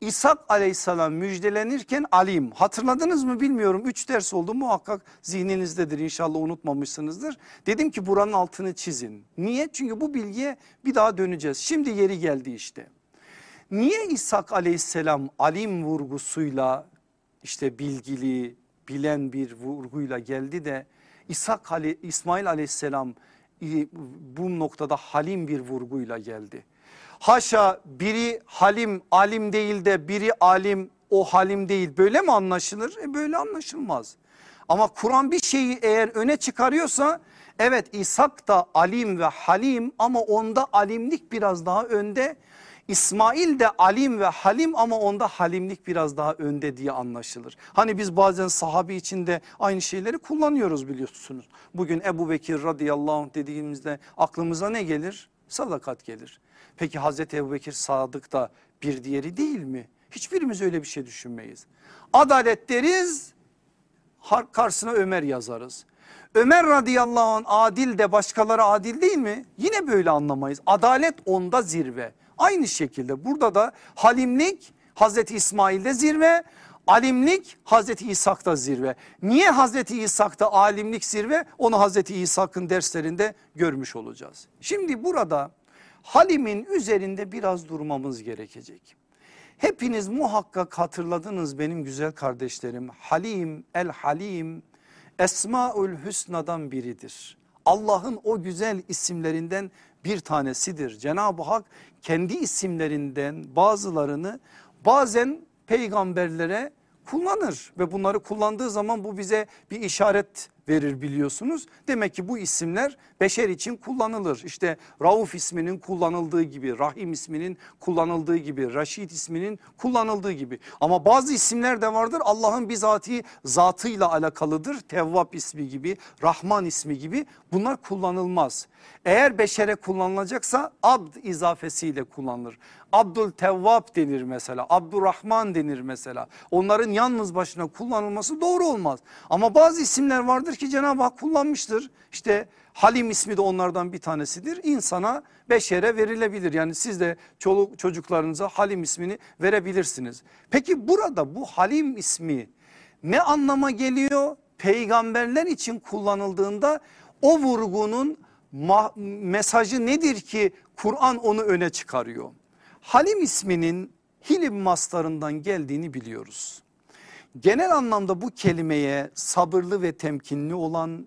İshak aleyhisselam müjdelenirken alim. Hatırladınız mı bilmiyorum. 3 ders oldu. Muhakkak zihninizdedir. İnşallah unutmamışsınızdır. Dedim ki buranın altını çizin. Niye? Çünkü bu bilgiye bir daha döneceğiz. Şimdi yeri geldi işte. Niye İshak aleyhisselam alim vurgusuyla işte bilgili bilen bir vurguyla geldi de İshak İsmail aleyhisselam bu noktada halim bir vurguyla geldi. Haşa biri halim alim değil de biri alim o halim değil böyle mi anlaşılır? E böyle anlaşılmaz. Ama Kur'an bir şeyi eğer öne çıkarıyorsa evet İshak da alim ve halim ama onda alimlik biraz daha önde. İsmail de alim ve halim ama onda halimlik biraz daha önde diye anlaşılır. Hani biz bazen sahabi içinde aynı şeyleri kullanıyoruz biliyorsunuz. Bugün Ebu Bekir radıyallahu anh dediğimizde aklımıza ne gelir? Sadakat gelir. Peki Hazreti Ebu Bekir sadık da bir diğeri değil mi? Hiçbirimiz öyle bir şey düşünmeyiz. Adalet deriz karşısına Ömer yazarız. Ömer radıyallahu anh adil de başkaları adil değil mi? Yine böyle anlamayız. Adalet onda zirve. Aynı şekilde burada da halimlik Hazreti İsmail'de zirve. Alimlik Hazreti İshak'ta zirve. Niye Hazreti İshak'ta alimlik zirve? Onu Hazreti İshak'ın derslerinde görmüş olacağız. Şimdi burada halimin üzerinde biraz durmamız gerekecek. Hepiniz muhakkak hatırladınız benim güzel kardeşlerim. Halim, El Halim Esmaül Hüsna'dan biridir. Allah'ın o güzel isimlerinden bir tanesidir. Cenab-ı Hak kendi isimlerinden bazılarını bazen peygamberlere kullanır ve bunları kullandığı zaman bu bize bir işaret verir biliyorsunuz. Demek ki bu isimler beşer için kullanılır. İşte Rauf isminin kullanıldığı gibi, Rahim isminin kullanıldığı gibi, Raşid isminin kullanıldığı gibi. Ama bazı isimler de vardır Allah'ın bizatihi zatıyla alakalıdır. Tevvap ismi gibi, Rahman ismi gibi bunlar kullanılmaz. Eğer beşere kullanılacaksa abd izafesiyle kullanılır. Abdül Tevvab denir mesela, Abdurrahman denir mesela. Onların yalnız başına kullanılması doğru olmaz. Ama bazı isimler vardır ki Cenab-ı Hak kullanmıştır. İşte Halim ismi de onlardan bir tanesidir. İnsana beşere verilebilir. Yani siz de çoluk çocuklarınıza Halim ismini verebilirsiniz. Peki burada bu Halim ismi ne anlama geliyor? Peygamberler için kullanıldığında o vurgunun mesajı nedir ki Kur'an onu öne çıkarıyor? Halim isminin Hilim mastarından geldiğini biliyoruz. Genel anlamda bu kelimeye sabırlı ve temkinli olan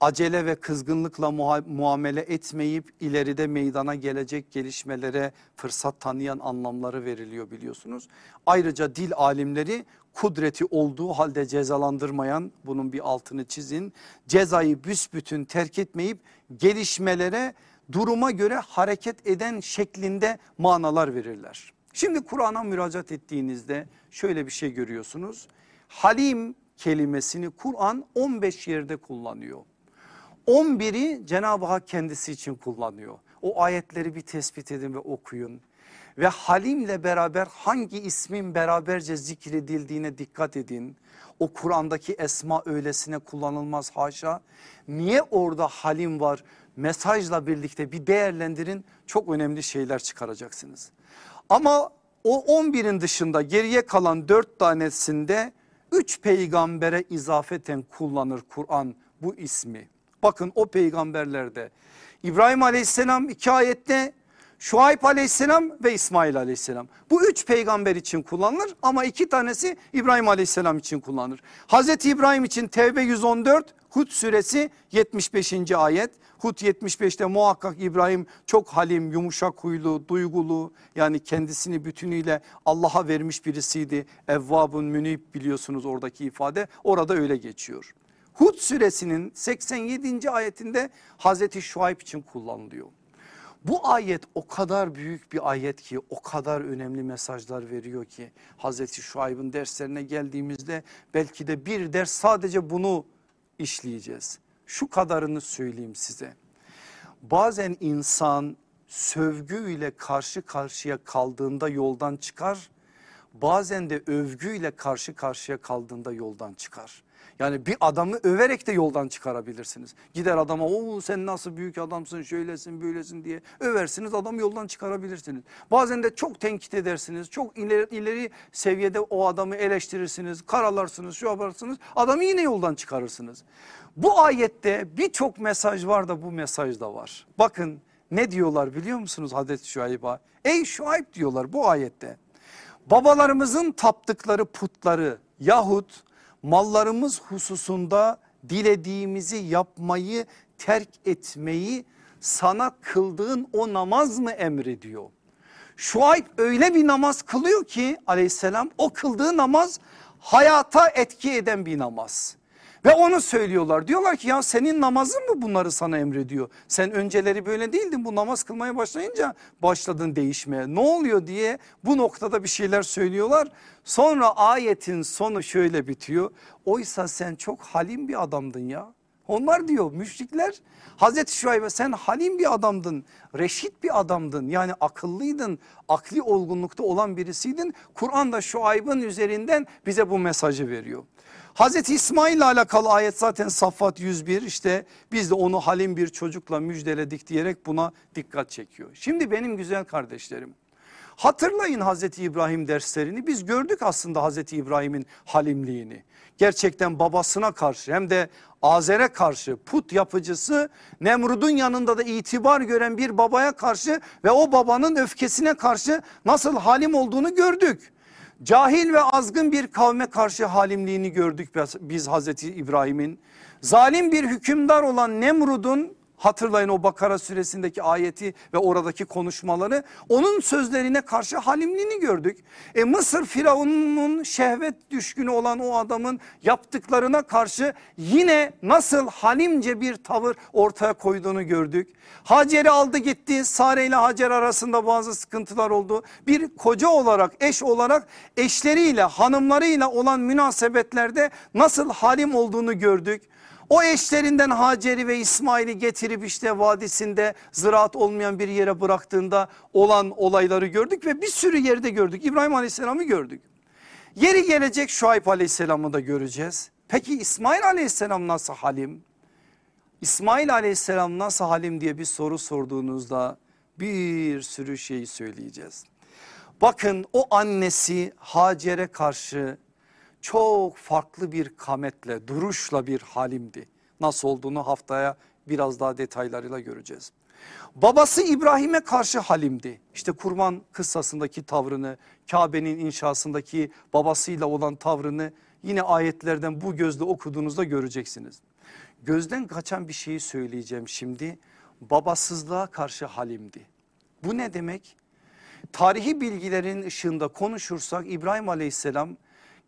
acele ve kızgınlıkla muamele etmeyip ileride meydana gelecek gelişmelere fırsat tanıyan anlamları veriliyor biliyorsunuz. Ayrıca dil alimleri kudreti olduğu halde cezalandırmayan bunun bir altını çizin. Cezayı büsbütün terk etmeyip gelişmelere duruma göre hareket eden şeklinde manalar verirler. Şimdi Kur'an'a müracaat ettiğinizde şöyle bir şey görüyorsunuz. Halim kelimesini Kur'an 15 yerde kullanıyor. 11'i Cenab-ı Hak kendisi için kullanıyor. O ayetleri bir tespit edin ve okuyun. Ve halimle beraber hangi ismin beraberce zikredildiğine dikkat edin. O Kur'an'daki esma öylesine kullanılmaz haşa. Niye orada halim var? Mesajla birlikte bir değerlendirin çok önemli şeyler çıkaracaksınız. Ama o 11'in dışında geriye kalan 4 tanesinde 3 peygambere izafeten kullanır Kur'an bu ismi. Bakın o peygamberlerde İbrahim aleyhisselam iki ayette Şuayb aleyhisselam ve İsmail aleyhisselam. Bu üç peygamber için kullanılır ama iki tanesi İbrahim aleyhisselam için kullanılır. Hazreti İbrahim için Tevbe 114 Hud suresi 75. ayet. Hud 75'te muhakkak İbrahim çok halim, yumuşak huylu, duygulu yani kendisini bütünüyle Allah'a vermiş birisiydi. Evvabun münib biliyorsunuz oradaki ifade orada öyle geçiyor. Hud suresinin 87. ayetinde Hazreti Şuayb için kullanılıyor. Bu ayet o kadar büyük bir ayet ki o kadar önemli mesajlar veriyor ki Hazreti Şuayb'ın derslerine geldiğimizde belki de bir ders sadece bunu işleyeceğiz. Şu kadarını söyleyeyim size. Bazen insan sövgüyle karşı karşıya kaldığında yoldan çıkar. Bazen de övgüyle karşı karşıya kaldığında yoldan çıkar. Yani bir adamı överek de yoldan çıkarabilirsiniz. Gider adama o sen nasıl büyük adamsın şöylesin böylesin diye översiniz adam yoldan çıkarabilirsiniz. Bazen de çok tenkit edersiniz çok ileri, ileri seviyede o adamı eleştirirsiniz karalarsınız şu yaparsınız adamı yine yoldan çıkarırsınız. Bu ayette birçok mesaj var da bu mesaj da var. Bakın ne diyorlar biliyor musunuz Hazreti Şuayb'a? Ey Şuayb diyorlar bu ayette. Babalarımızın taptıkları putları yahut mallarımız hususunda dilediğimizi yapmayı terk etmeyi sana kıldığın o namaz mı emrediyor? Şuayb öyle bir namaz kılıyor ki aleyhisselam o kıldığı namaz hayata etki eden bir namaz. Ve onu söylüyorlar diyorlar ki ya senin namazın mı bunları sana emrediyor? Sen önceleri böyle değildin bu namaz kılmaya başlayınca başladın değişmeye. Ne oluyor diye bu noktada bir şeyler söylüyorlar. Sonra ayetin sonu şöyle bitiyor. Oysa sen çok halim bir adamdın ya. Onlar diyor müşrikler Hazreti Şuayb'e sen halim bir adamdın, reşit bir adamdın yani akıllıydın, akli olgunlukta olan birisiydin. Kur'an da Şuayb'ın üzerinden bize bu mesajı veriyor. Hazreti İsmail ile alakalı ayet zaten Saffat 101 işte biz de onu halim bir çocukla müjdeledik diyerek buna dikkat çekiyor. Şimdi benim güzel kardeşlerim hatırlayın Hazreti İbrahim derslerini biz gördük aslında Hazreti İbrahim'in halimliğini. Gerçekten babasına karşı hem de Azer'e karşı put yapıcısı Nemrud'un yanında da itibar gören bir babaya karşı ve o babanın öfkesine karşı nasıl halim olduğunu gördük. Cahil ve azgın bir kavme karşı halimliğini gördük biz Hazreti İbrahim'in. Zalim bir hükümdar olan Nemrud'un Hatırlayın o Bakara suresindeki ayeti ve oradaki konuşmaları onun sözlerine karşı halimliğini gördük. E Mısır firavunun şehvet düşkünü olan o adamın yaptıklarına karşı yine nasıl halimce bir tavır ortaya koyduğunu gördük. Hacer'i aldı gitti Sare ile Hacer arasında bazı sıkıntılar oldu. Bir koca olarak eş olarak eşleriyle hanımlarıyla olan münasebetlerde nasıl halim olduğunu gördük. O eşlerinden Hacer'i ve İsmail'i getirip işte vadisinde ziraat olmayan bir yere bıraktığında olan olayları gördük ve bir sürü yerde gördük. İbrahim Aleyhisselam'ı gördük. Yeri gelecek Şuayb Aleyhisselam'ı da göreceğiz. Peki İsmail Aleyhisselam nasıl halim? İsmail Aleyhisselam nasıl halim diye bir soru sorduğunuzda bir sürü şey söyleyeceğiz. Bakın o annesi Hacer'e karşı çok farklı bir kametle duruşla bir halimdi. Nasıl olduğunu haftaya biraz daha detaylarıyla göreceğiz. Babası İbrahim'e karşı halimdi. İşte kurban kıssasındaki tavrını, Kabe'nin inşasındaki babasıyla olan tavrını yine ayetlerden bu gözle okuduğunuzda göreceksiniz. Gözden kaçan bir şeyi söyleyeceğim şimdi. Babasızlığa karşı halimdi. Bu ne demek? Tarihi bilgilerin ışığında konuşursak İbrahim aleyhisselam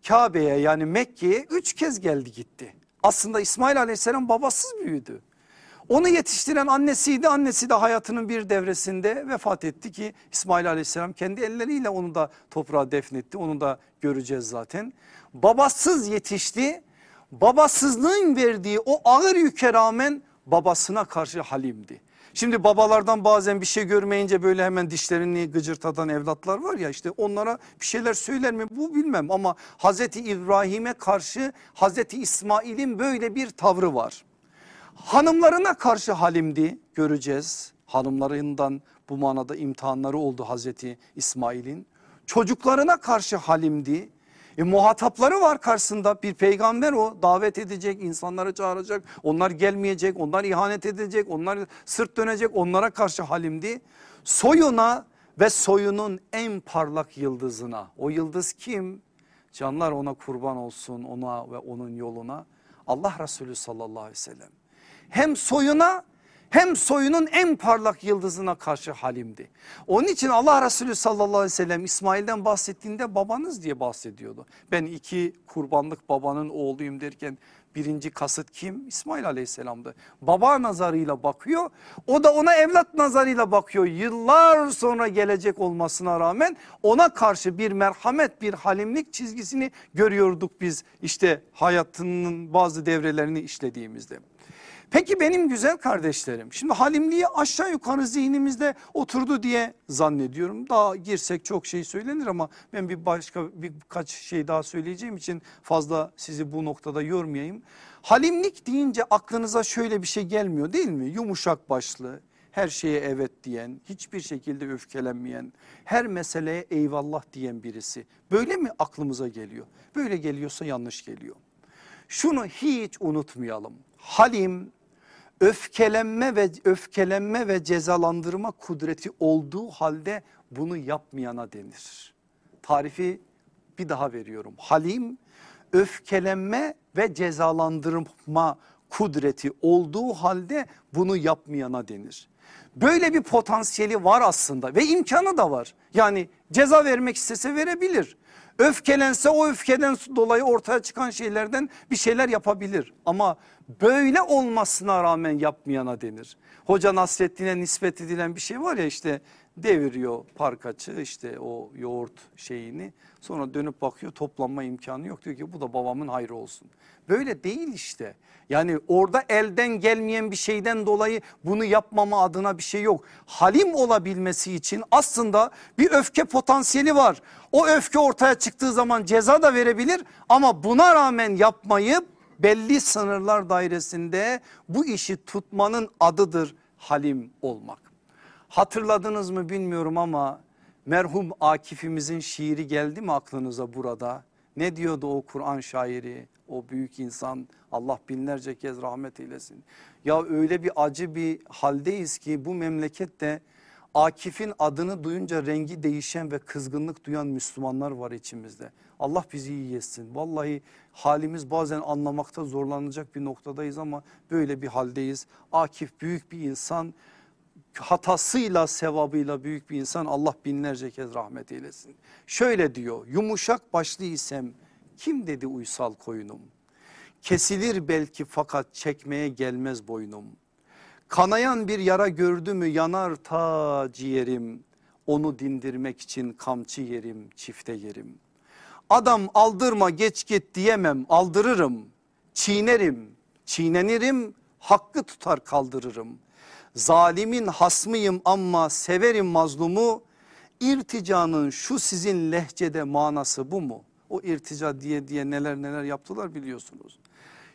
Kabe'ye yani Mekke'ye üç kez geldi gitti. Aslında İsmail aleyhisselam babasız büyüdü. Onu yetiştiren annesiydi. Annesi de hayatının bir devresinde vefat etti ki İsmail aleyhisselam kendi elleriyle onu da toprağa defnetti. Onu da göreceğiz zaten. Babasız yetişti. Babasızlığın verdiği o ağır yüke rağmen babasına karşı halimdi. Şimdi babalardan bazen bir şey görmeyince böyle hemen dişlerini gıcırtatan evlatlar var ya işte onlara bir şeyler söyler mi bu bilmem ama Hazreti İbrahim'e karşı Hazreti İsmail'in böyle bir tavrı var. Hanımlarına karşı halimdi göreceğiz. Hanımlarından bu manada imtihanları oldu Hazreti İsmail'in. Çocuklarına karşı halimdi. E, muhatapları var karşısında bir peygamber o davet edecek insanları çağıracak onlar gelmeyecek onlar ihanet edecek onlar sırt dönecek onlara karşı halimdi. Soyuna ve soyunun en parlak yıldızına o yıldız kim? Canlar ona kurban olsun ona ve onun yoluna Allah Resulü sallallahu aleyhi ve sellem. Hem soyuna hem soyunun en parlak yıldızına karşı halimdi. Onun için Allah Resulü sallallahu aleyhi ve sellem İsmail'den bahsettiğinde babanız diye bahsediyordu. Ben iki kurbanlık babanın oğluyum derken birinci kasıt kim? İsmail aleyhisselamdı. Baba nazarıyla bakıyor o da ona evlat nazarıyla bakıyor. Yıllar sonra gelecek olmasına rağmen ona karşı bir merhamet bir halimlik çizgisini görüyorduk biz işte hayatının bazı devrelerini işlediğimizde. Peki benim güzel kardeşlerim şimdi halimliği aşağı yukarı zihnimizde oturdu diye zannediyorum. Daha girsek çok şey söylenir ama ben bir başka birkaç şey daha söyleyeceğim için fazla sizi bu noktada yormayayım. Halimlik deyince aklınıza şöyle bir şey gelmiyor değil mi? Yumuşak başlı, her şeye evet diyen, hiçbir şekilde öfkelenmeyen, her meseleye eyvallah diyen birisi. Böyle mi aklımıza geliyor? Böyle geliyorsa yanlış geliyor. Şunu hiç unutmayalım. Halim öfkelenme ve öfkelenme ve cezalandırma kudreti olduğu halde bunu yapmayana denir. Tarifi bir daha veriyorum. Halim öfkelenme ve cezalandırma kudreti olduğu halde bunu yapmayana denir. Böyle bir potansiyeli var aslında ve imkanı da var. Yani ceza vermek istese verebilir. Öfkelense o öfkeden dolayı ortaya çıkan şeylerden bir şeyler yapabilir. Ama böyle olmasına rağmen yapmayana denir. Hoca Nasreddin'e nispet edilen bir şey var ya işte deviriyor parkaçı işte o yoğurt şeyini sonra dönüp bakıyor toplanma imkanı yok diyor ki bu da babamın hayrı olsun. Böyle değil işte yani orada elden gelmeyen bir şeyden dolayı bunu yapmama adına bir şey yok. Halim olabilmesi için aslında bir öfke potansiyeli var. O öfke ortaya çıktığı zaman ceza da verebilir ama buna rağmen yapmayıp belli sınırlar dairesinde bu işi tutmanın adıdır halim olmak. Hatırladınız mı bilmiyorum ama merhum Akif'imizin şiiri geldi mi aklınıza burada? Ne diyordu o Kur'an şairi o büyük insan Allah binlerce kez rahmet eylesin. Ya öyle bir acı bir haldeyiz ki bu memlekette Akif'in adını duyunca rengi değişen ve kızgınlık duyan Müslümanlar var içimizde. Allah bizi iyi etsin. Vallahi halimiz bazen anlamakta zorlanacak bir noktadayız ama böyle bir haldeyiz. Akif büyük bir insan hatasıyla sevabıyla büyük bir insan Allah binlerce kez rahmet eylesin. Şöyle diyor yumuşak başlı isem kim dedi uysal koyunum? Kesilir belki fakat çekmeye gelmez boynum. Kanayan bir yara gördü mü yanar ta ciğerim. Onu dindirmek için kamçı yerim çifte yerim. Adam aldırma geç git diyemem aldırırım. Çiğnerim çiğnenirim hakkı tutar kaldırırım. Zalimin hasmıyım ama severim mazlumu. İrticanın şu sizin lehçede manası bu mu? O irtica diye diye neler neler yaptılar biliyorsunuz.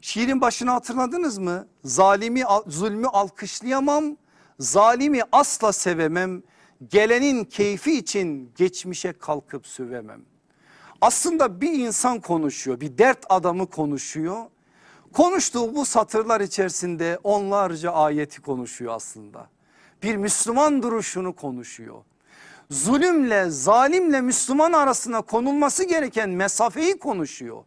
Şiirin başını hatırladınız mı? Zalimi zulmü alkışlayamam, zalimi asla sevemem. Gelenin keyfi için geçmişe kalkıp süvemem. Aslında bir insan konuşuyor, bir dert adamı konuşuyor. Konuştuğu bu satırlar içerisinde onlarca ayeti konuşuyor aslında. Bir Müslüman duruşunu konuşuyor zulümle zalimle Müslüman arasına konulması gereken mesafeyi konuşuyor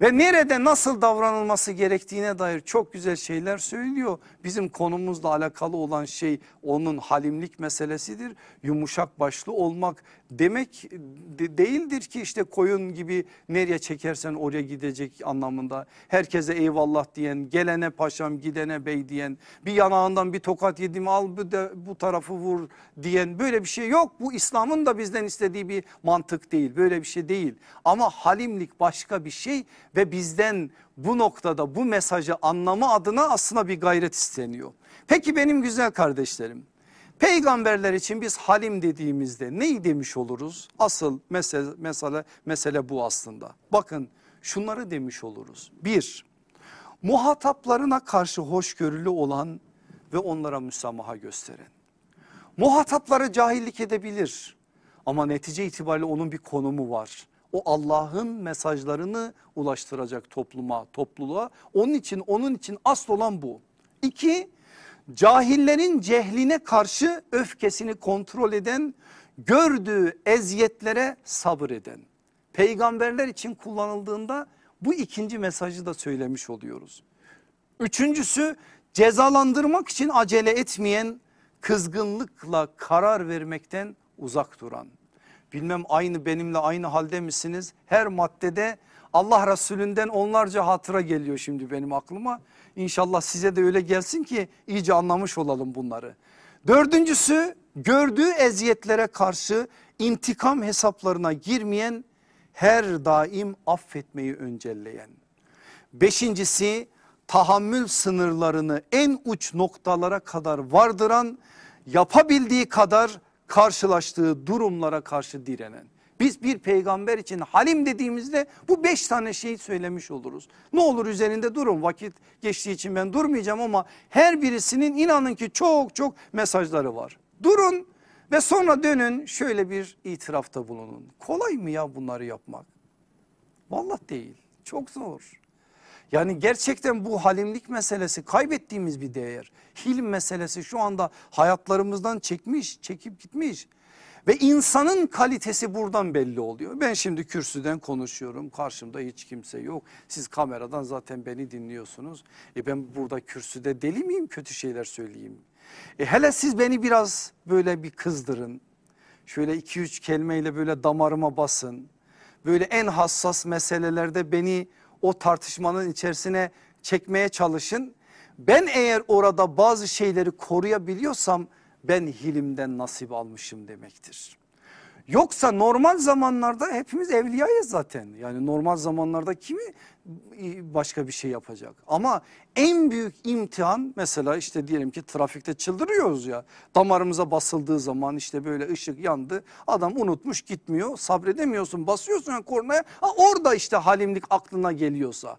ve nerede nasıl davranılması gerektiğine dair çok güzel şeyler söylüyor. Bizim konumuzla alakalı olan şey onun halimlik meselesidir. Yumuşak başlı olmak demek de değildir ki işte koyun gibi nereye çekersen oraya gidecek anlamında. Herkese eyvallah diyen, gelene paşam gidene bey diyen, bir yanağından bir tokat yedim al bu, de, bu tarafı vur diyen böyle bir şey yok. Bu İslam'ın da bizden istediği bir mantık değil böyle bir şey değil. Ama halimlik başka bir şey ve bizden bu noktada bu mesajı anlama adına aslında bir gayret isteniyor. Peki benim güzel kardeşlerim peygamberler için biz halim dediğimizde neyi demiş oluruz? Asıl mesele, mesele, mesele bu aslında. Bakın şunları demiş oluruz. Bir muhataplarına karşı hoşgörülü olan ve onlara müsamaha gösteren. Muhatapları cahillik edebilir ama netice itibariyle onun bir konumu var o Allah'ın mesajlarını ulaştıracak topluma, topluluğa. Onun için onun için asıl olan bu. İki, cahillerin cehline karşı öfkesini kontrol eden, gördüğü eziyetlere sabır eden. Peygamberler için kullanıldığında bu ikinci mesajı da söylemiş oluyoruz. Üçüncüsü Cezalandırmak için acele etmeyen, kızgınlıkla karar vermekten uzak duran. Bilmem aynı benimle aynı halde misiniz? Her maddede Allah Resulünden onlarca hatıra geliyor şimdi benim aklıma. İnşallah size de öyle gelsin ki iyice anlamış olalım bunları. Dördüncüsü gördüğü eziyetlere karşı intikam hesaplarına girmeyen her daim affetmeyi öncelleyen. Beşincisi tahammül sınırlarını en uç noktalara kadar vardıran yapabildiği kadar karşılaştığı durumlara karşı direnen. Biz bir peygamber için halim dediğimizde bu beş tane şeyi söylemiş oluruz. Ne olur üzerinde durun vakit geçtiği için ben durmayacağım ama her birisinin inanın ki çok çok mesajları var. Durun ve sonra dönün şöyle bir itirafta bulunun. Kolay mı ya bunları yapmak? Vallahi değil çok zor. Yani gerçekten bu halimlik meselesi kaybettiğimiz bir değer. Hilm meselesi şu anda hayatlarımızdan çekmiş, çekip gitmiş. Ve insanın kalitesi buradan belli oluyor. Ben şimdi kürsüden konuşuyorum. Karşımda hiç kimse yok. Siz kameradan zaten beni dinliyorsunuz. E ben burada kürsüde deli miyim kötü şeyler söyleyeyim? E hele siz beni biraz böyle bir kızdırın. Şöyle iki üç kelimeyle böyle damarıma basın. Böyle en hassas meselelerde beni o tartışmanın içerisine çekmeye çalışın. Ben eğer orada bazı şeyleri koruyabiliyorsam ben hilimden nasip almışım demektir. Yoksa normal zamanlarda hepimiz evliyayız zaten. Yani normal zamanlarda kimi başka bir şey yapacak? Ama en büyük imtihan mesela işte diyelim ki trafikte çıldırıyoruz ya. Damarımıza basıldığı zaman işte böyle ışık yandı. Adam unutmuş gitmiyor. Sabredemiyorsun basıyorsun yani kornaya. Ha, orada işte halimlik aklına geliyorsa.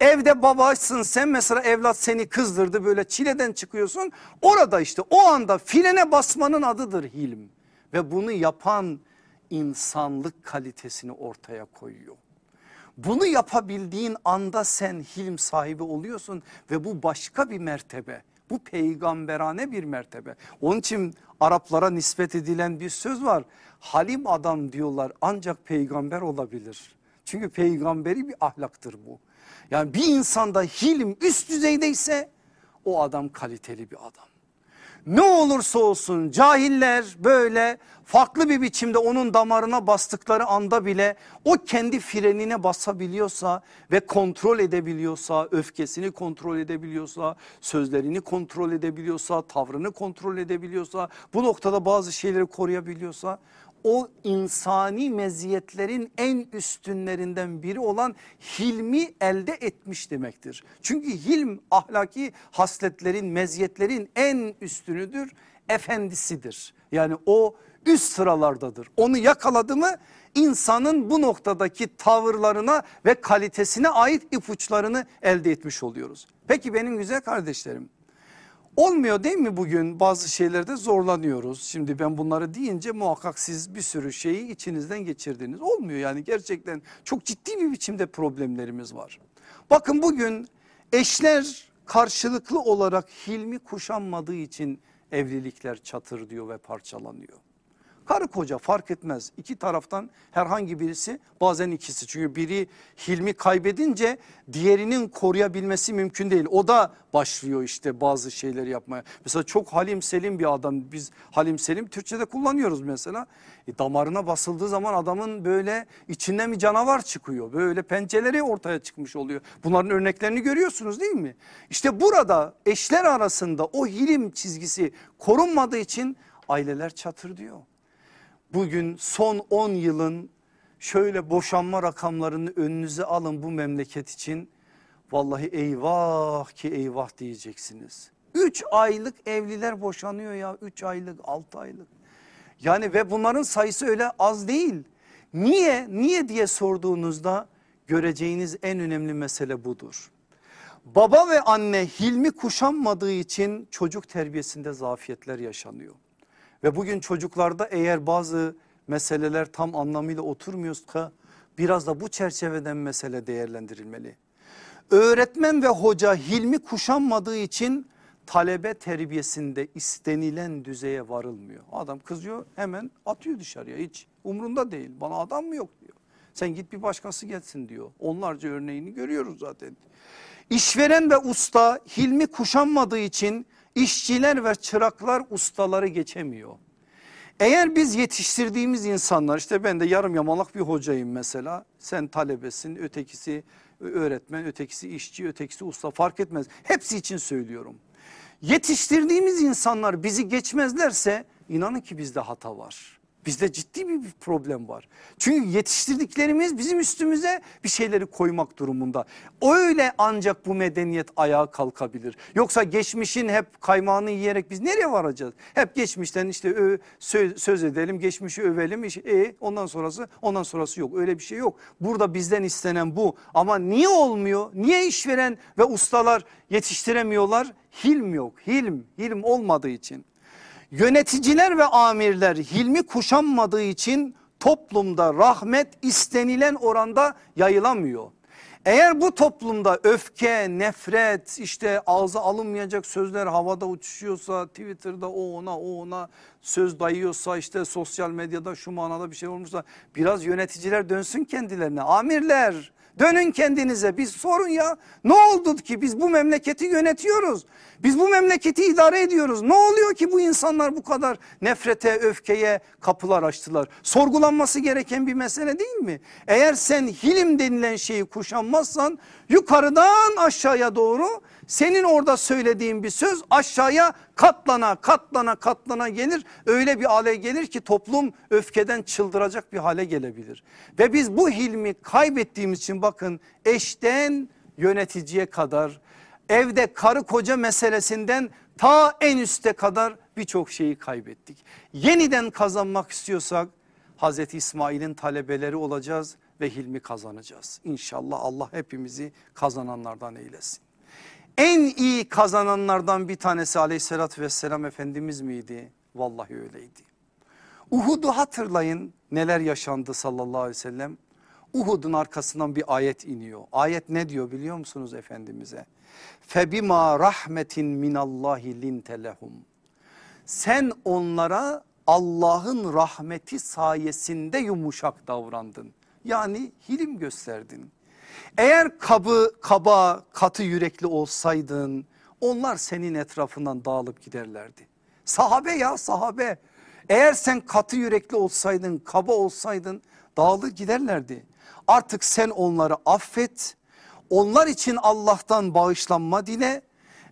Evde babasın sen mesela evlat seni kızdırdı böyle çileden çıkıyorsun. Orada işte o anda frene basmanın adıdır hilm. Ve bunu yapan insanlık kalitesini ortaya koyuyor. Bunu yapabildiğin anda sen hilm sahibi oluyorsun ve bu başka bir mertebe. Bu peygamberane bir mertebe. Onun için Araplara nispet edilen bir söz var. Halim adam diyorlar ancak peygamber olabilir. Çünkü peygamberi bir ahlaktır bu. Yani bir insanda hilm üst düzeydeyse o adam kaliteli bir adam ne olursa olsun cahiller böyle farklı bir biçimde onun damarına bastıkları anda bile o kendi frenine basabiliyorsa ve kontrol edebiliyorsa öfkesini kontrol edebiliyorsa sözlerini kontrol edebiliyorsa tavrını kontrol edebiliyorsa bu noktada bazı şeyleri koruyabiliyorsa o insani meziyetlerin en üstünlerinden biri olan hilmi elde etmiş demektir. Çünkü hilm ahlaki hasletlerin meziyetlerin en üstünüdür efendisidir. Yani o üst sıralardadır. Onu yakaladı mı insanın bu noktadaki tavırlarına ve kalitesine ait ipuçlarını elde etmiş oluyoruz. Peki benim güzel kardeşlerim Olmuyor değil mi bugün bazı şeylerde zorlanıyoruz. Şimdi ben bunları deyince muhakkak siz bir sürü şeyi içinizden geçirdiniz. Olmuyor yani gerçekten çok ciddi bir biçimde problemlerimiz var. Bakın bugün eşler karşılıklı olarak hilmi kuşanmadığı için evlilikler çatır diyor ve parçalanıyor. Karı koca fark etmez iki taraftan herhangi birisi bazen ikisi çünkü biri hilmi kaybedince diğerinin koruyabilmesi mümkün değil. O da başlıyor işte bazı şeyleri yapmaya. Mesela çok halim selim bir adam biz halim selim Türkçe'de kullanıyoruz mesela. E, damarına basıldığı zaman adamın böyle içinden bir canavar çıkıyor. Böyle pençeleri ortaya çıkmış oluyor. Bunların örneklerini görüyorsunuz değil mi? İşte burada eşler arasında o hilim çizgisi korunmadığı için aileler çatır diyor bugün son 10 yılın şöyle boşanma rakamlarını önünüze alın bu memleket için. Vallahi eyvah ki eyvah diyeceksiniz. 3 aylık evliler boşanıyor ya 3 aylık 6 aylık. Yani ve bunların sayısı öyle az değil. Niye niye diye sorduğunuzda göreceğiniz en önemli mesele budur. Baba ve anne hilmi kuşanmadığı için çocuk terbiyesinde zafiyetler yaşanıyor. Ve bugün çocuklarda eğer bazı meseleler tam anlamıyla oturmuyorsa biraz da bu çerçeveden mesele değerlendirilmeli. Öğretmen ve hoca hilmi kuşanmadığı için talebe terbiyesinde istenilen düzeye varılmıyor. Adam kızıyor hemen atıyor dışarıya hiç umrunda değil bana adam mı yok diyor. Sen git bir başkası gelsin diyor. Onlarca örneğini görüyoruz zaten. İşveren ve usta hilmi kuşanmadığı için işçiler ve çıraklar ustaları geçemiyor. Eğer biz yetiştirdiğimiz insanlar işte ben de yarım yamalak bir hocayım mesela. Sen talebesin ötekisi öğretmen ötekisi işçi ötekisi usta fark etmez. Hepsi için söylüyorum. Yetiştirdiğimiz insanlar bizi geçmezlerse inanın ki bizde hata var. Bizde ciddi bir problem var. Çünkü yetiştirdiklerimiz bizim üstümüze bir şeyleri koymak durumunda. Öyle ancak bu medeniyet ayağa kalkabilir. Yoksa geçmişin hep kaymağını yiyerek biz nereye varacağız? Hep geçmişten işte ö, söz, söz edelim, geçmişi övelim. E, ondan sonrası ondan sonrası yok. Öyle bir şey yok. Burada bizden istenen bu. Ama niye olmuyor? Niye işveren ve ustalar yetiştiremiyorlar? Hilm yok. Hilm, hilm olmadığı için. Yöneticiler ve amirler hilmi kuşanmadığı için toplumda rahmet istenilen oranda yayılamıyor. Eğer bu toplumda öfke, nefret, işte ağza alınmayacak sözler havada uçuşuyorsa, Twitter'da o ona o ona söz dayıyorsa, işte sosyal medyada şu manada bir şey olmuşsa biraz yöneticiler dönsün kendilerine. Amirler Dönün kendinize biz sorun ya ne oldu ki biz bu memleketi yönetiyoruz. Biz bu memleketi idare ediyoruz. Ne oluyor ki bu insanlar bu kadar nefrete öfkeye kapılar açtılar. Sorgulanması gereken bir mesele değil mi? Eğer sen hilim denilen şeyi kuşanmazsan yukarıdan aşağıya doğru senin orada söylediğin bir söz aşağıya katlana katlana katlana gelir. Öyle bir hale gelir ki toplum öfkeden çıldıracak bir hale gelebilir. Ve biz bu hilmi kaybettiğimiz için bakın eşten yöneticiye kadar evde karı koca meselesinden ta en üste kadar birçok şeyi kaybettik. Yeniden kazanmak istiyorsak Hazreti İsmail'in talebeleri olacağız ve hilmi kazanacağız. İnşallah Allah hepimizi kazananlardan eylesin. En iyi kazananlardan bir tanesi aleyhissalatü vesselam Efendimiz miydi? Vallahi öyleydi. Uhud'u hatırlayın neler yaşandı sallallahu aleyhi ve sellem. Uhud'un arkasından bir ayet iniyor. Ayet ne diyor biliyor musunuz Efendimiz'e? Febima rahmetin minallahi lintelehum. Sen onlara Allah'ın rahmeti sayesinde yumuşak davrandın. Yani hilim gösterdin. Eğer kabı kaba katı yürekli olsaydın onlar senin etrafından dağılıp giderlerdi. Sahabe ya sahabe. Eğer sen katı yürekli olsaydın kaba olsaydın dağılır giderlerdi. Artık sen onları affet. Onlar için Allah'tan bağışlanma dile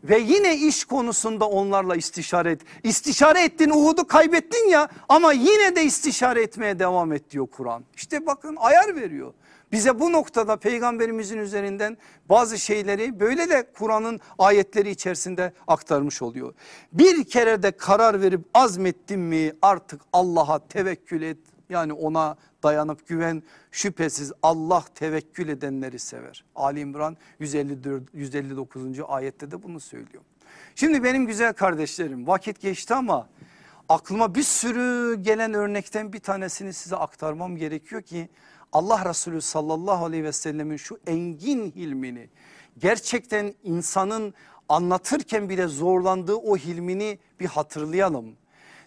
ve yine iş konusunda onlarla istişare et. İstişare ettin Uhud'u kaybettin ya ama yine de istişare etmeye devam et diyor Kur'an. İşte bakın ayar veriyor. Bize bu noktada peygamberimizin üzerinden bazı şeyleri böyle de Kur'an'ın ayetleri içerisinde aktarmış oluyor. Bir kere de karar verip azmettin mi artık Allah'a tevekkül et. Yani ona dayanıp güven şüphesiz Allah tevekkül edenleri sever. Ali İmran 154, 159. ayette de bunu söylüyor. Şimdi benim güzel kardeşlerim vakit geçti ama aklıma bir sürü gelen örnekten bir tanesini size aktarmam gerekiyor ki Allah Resulü sallallahu aleyhi ve sellemin şu engin hilmini gerçekten insanın anlatırken bile zorlandığı o hilmini bir hatırlayalım.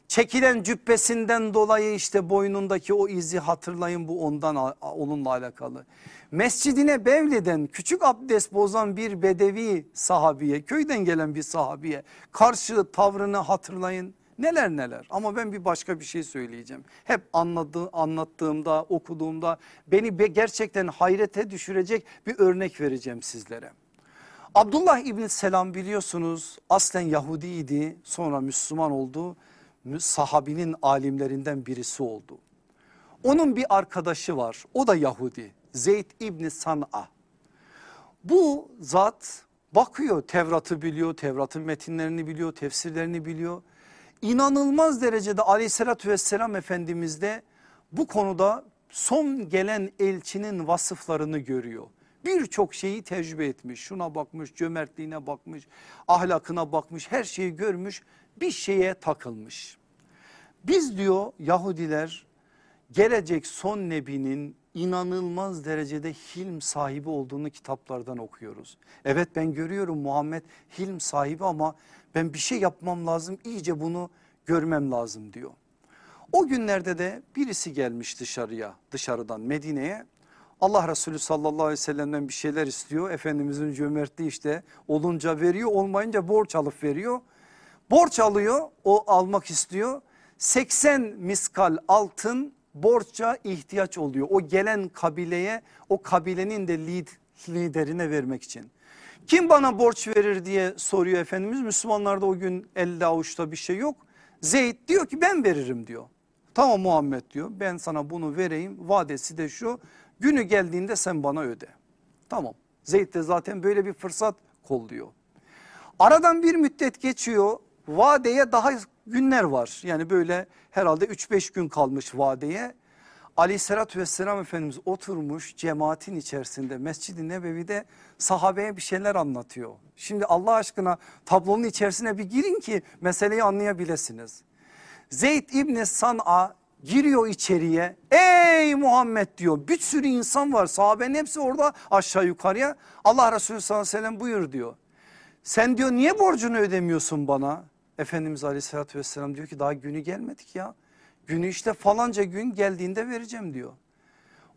Çekilen cübbesinden dolayı işte boynundaki o izi hatırlayın bu ondan onunla alakalı. Mescidine bevleden küçük abdest bozan bir bedevi sahabiye köyden gelen bir sahabiye karşı tavrını hatırlayın. Neler neler ama ben bir başka bir şey söyleyeceğim. Hep anladığı, anlattığımda okuduğumda beni gerçekten hayrete düşürecek bir örnek vereceğim sizlere. Abdullah İbni Selam biliyorsunuz aslen Yahudiydi sonra Müslüman oldu. Sahabinin alimlerinden birisi oldu. Onun bir arkadaşı var o da Yahudi Zeyd İbni San'a. Bu zat bakıyor Tevrat'ı biliyor, Tevrat'ın metinlerini biliyor, tefsirlerini biliyor inanılmaz derecede aleyhissalatü vesselam efendimizde bu konuda son gelen elçinin vasıflarını görüyor. Birçok şeyi tecrübe etmiş şuna bakmış cömertliğine bakmış ahlakına bakmış her şeyi görmüş bir şeye takılmış. Biz diyor Yahudiler gelecek son nebinin inanılmaz derecede hilm sahibi olduğunu kitaplardan okuyoruz. Evet ben görüyorum Muhammed hilm sahibi ama ben bir şey yapmam lazım iyice bunu görmem lazım diyor. O günlerde de birisi gelmiş dışarıya dışarıdan Medine'ye Allah Resulü sallallahu aleyhi ve sellem'den bir şeyler istiyor. Efendimizin cömertliği işte olunca veriyor olmayınca borç alıp veriyor. Borç alıyor o almak istiyor. 80 miskal altın borçça ihtiyaç oluyor. O gelen kabileye o kabilenin de liderine vermek için. Kim bana borç verir diye soruyor Efendimiz. Müslümanlarda o gün elde avuçta bir şey yok. Zeyd diyor ki ben veririm diyor. Tamam Muhammed diyor ben sana bunu vereyim vadesi de şu günü geldiğinde sen bana öde. Tamam Zeyd de zaten böyle bir fırsat kolluyor. Aradan bir müddet geçiyor vadeye daha günler var yani böyle herhalde 3-5 gün kalmış vadeye. Aleyhissalatü vesselam Efendimiz oturmuş cemaatin içerisinde Mescid-i Nebevi'de sahabeye bir şeyler anlatıyor. Şimdi Allah aşkına tablonun içerisine bir girin ki meseleyi anlayabilirsiniz. Zeyd İbni San'a giriyor içeriye ey Muhammed diyor bir sürü insan var sahabenin hepsi orada aşağı yukarıya Allah Resulü sallallahu aleyhi ve sellem buyur diyor. Sen diyor niye borcunu ödemiyorsun bana? Efendimiz aleyhissalatü vesselam diyor ki daha günü gelmedik ya. Günü işte falanca gün geldiğinde vereceğim diyor.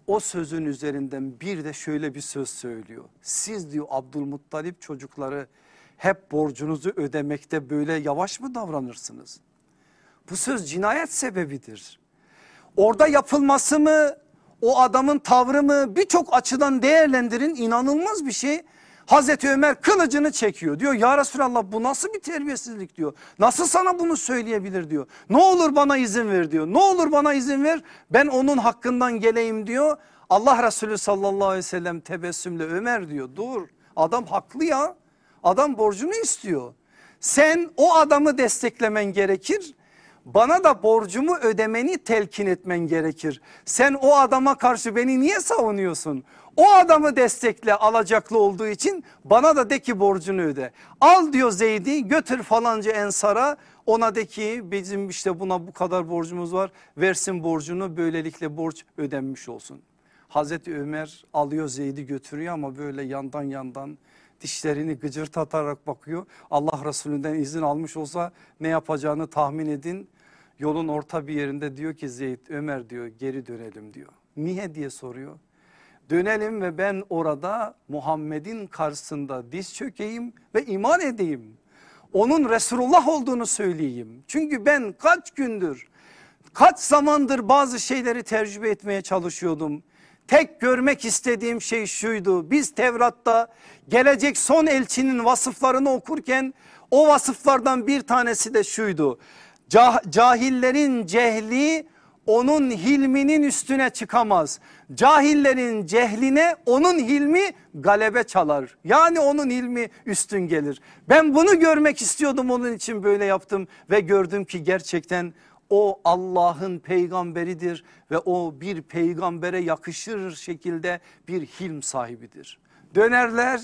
O sözün üzerinden bir de şöyle bir söz söylüyor. Siz diyor Abdülmuttalip çocukları hep borcunuzu ödemekte böyle yavaş mı davranırsınız? Bu söz cinayet sebebidir. Orada yapılması mı o adamın tavrı mı birçok açıdan değerlendirin inanılmaz bir şey. Hazreti Ömer kılıcını çekiyor diyor ya Resulallah bu nasıl bir terbiyesizlik diyor. Nasıl sana bunu söyleyebilir diyor. Ne olur bana izin ver diyor. Ne olur bana izin ver ben onun hakkından geleyim diyor. Allah Resulü sallallahu aleyhi ve sellem tebessümle Ömer diyor dur adam haklı ya. Adam borcunu istiyor. Sen o adamı desteklemen gerekir. Bana da borcumu ödemeni telkin etmen gerekir. Sen o adama karşı beni niye savunuyorsun? O adamı destekle alacaklı olduğu için bana da de ki borcunu öde. Al diyor Zeyd'i götür falanca ensara ona de ki bizim işte buna bu kadar borcumuz var versin borcunu böylelikle borç ödenmiş olsun. Hazreti Ömer alıyor Zeyd'i götürüyor ama böyle yandan yandan dişlerini gıcırtatarak bakıyor. Allah Resulünden izin almış olsa ne yapacağını tahmin edin. Yolun orta bir yerinde diyor ki Zeyd Ömer diyor geri dönelim diyor. Niye diye soruyor. Dönelim ve ben orada Muhammed'in karşısında diz çökeyim ve iman edeyim. Onun Resulullah olduğunu söyleyeyim. Çünkü ben kaç gündür kaç zamandır bazı şeyleri tercüme etmeye çalışıyordum. Tek görmek istediğim şey şuydu. Biz Tevrat'ta gelecek son elçinin vasıflarını okurken o vasıflardan bir tanesi de şuydu. Cah cahillerin cehli onun hilminin üstüne çıkamaz. Cahillerin cehline onun hilmi galebe çalar. Yani onun ilmi üstün gelir. Ben bunu görmek istiyordum onun için böyle yaptım ve gördüm ki gerçekten o Allah'ın peygamberidir ve o bir peygambere yakışır şekilde bir hilm sahibidir. Dönerler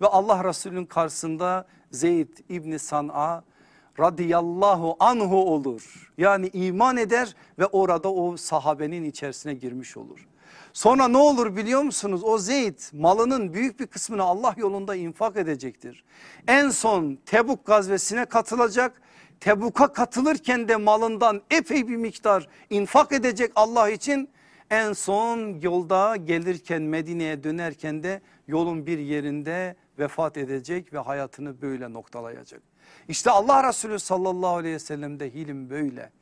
ve Allah Resulü'nün karşısında Zeyd İbni San'a radıyallahu anhu olur. Yani iman eder ve orada o sahabenin içerisine girmiş olur. Sonra ne olur biliyor musunuz? O Zeyd malının büyük bir kısmını Allah yolunda infak edecektir. En son Tebuk gazvesine katılacak. Tebuk'a katılırken de malından epey bir miktar infak edecek Allah için. En son yolda gelirken Medine'ye dönerken de yolun bir yerinde vefat edecek ve hayatını böyle noktalayacak. İşte Allah Resulü sallallahu aleyhi ve sellem'de hilim böyle.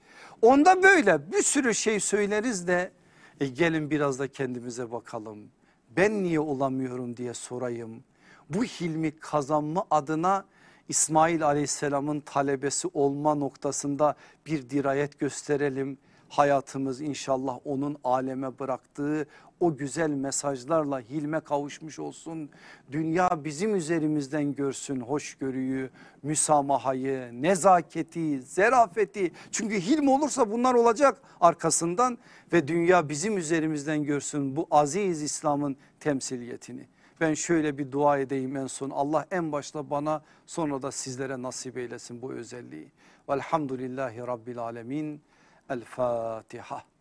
Onda böyle bir sürü şey söyleriz de e gelin biraz da kendimize bakalım. Ben niye olamıyorum diye sorayım. Bu hilmi kazanma adına İsmail aleyhisselamın talebesi olma noktasında bir dirayet gösterelim hayatımız inşallah onun aleme bıraktığı o güzel mesajlarla hilme kavuşmuş olsun. Dünya bizim üzerimizden görsün hoşgörüyü, müsamahayı, nezaketi, zerafeti. Çünkü hilm olursa bunlar olacak arkasından ve dünya bizim üzerimizden görsün bu aziz İslam'ın temsiliyetini. Ben şöyle bir dua edeyim en son. Allah en başta bana sonra da sizlere nasip eylesin bu özelliği. Velhamdülillahi Rabbil Alemin. El Fatiha.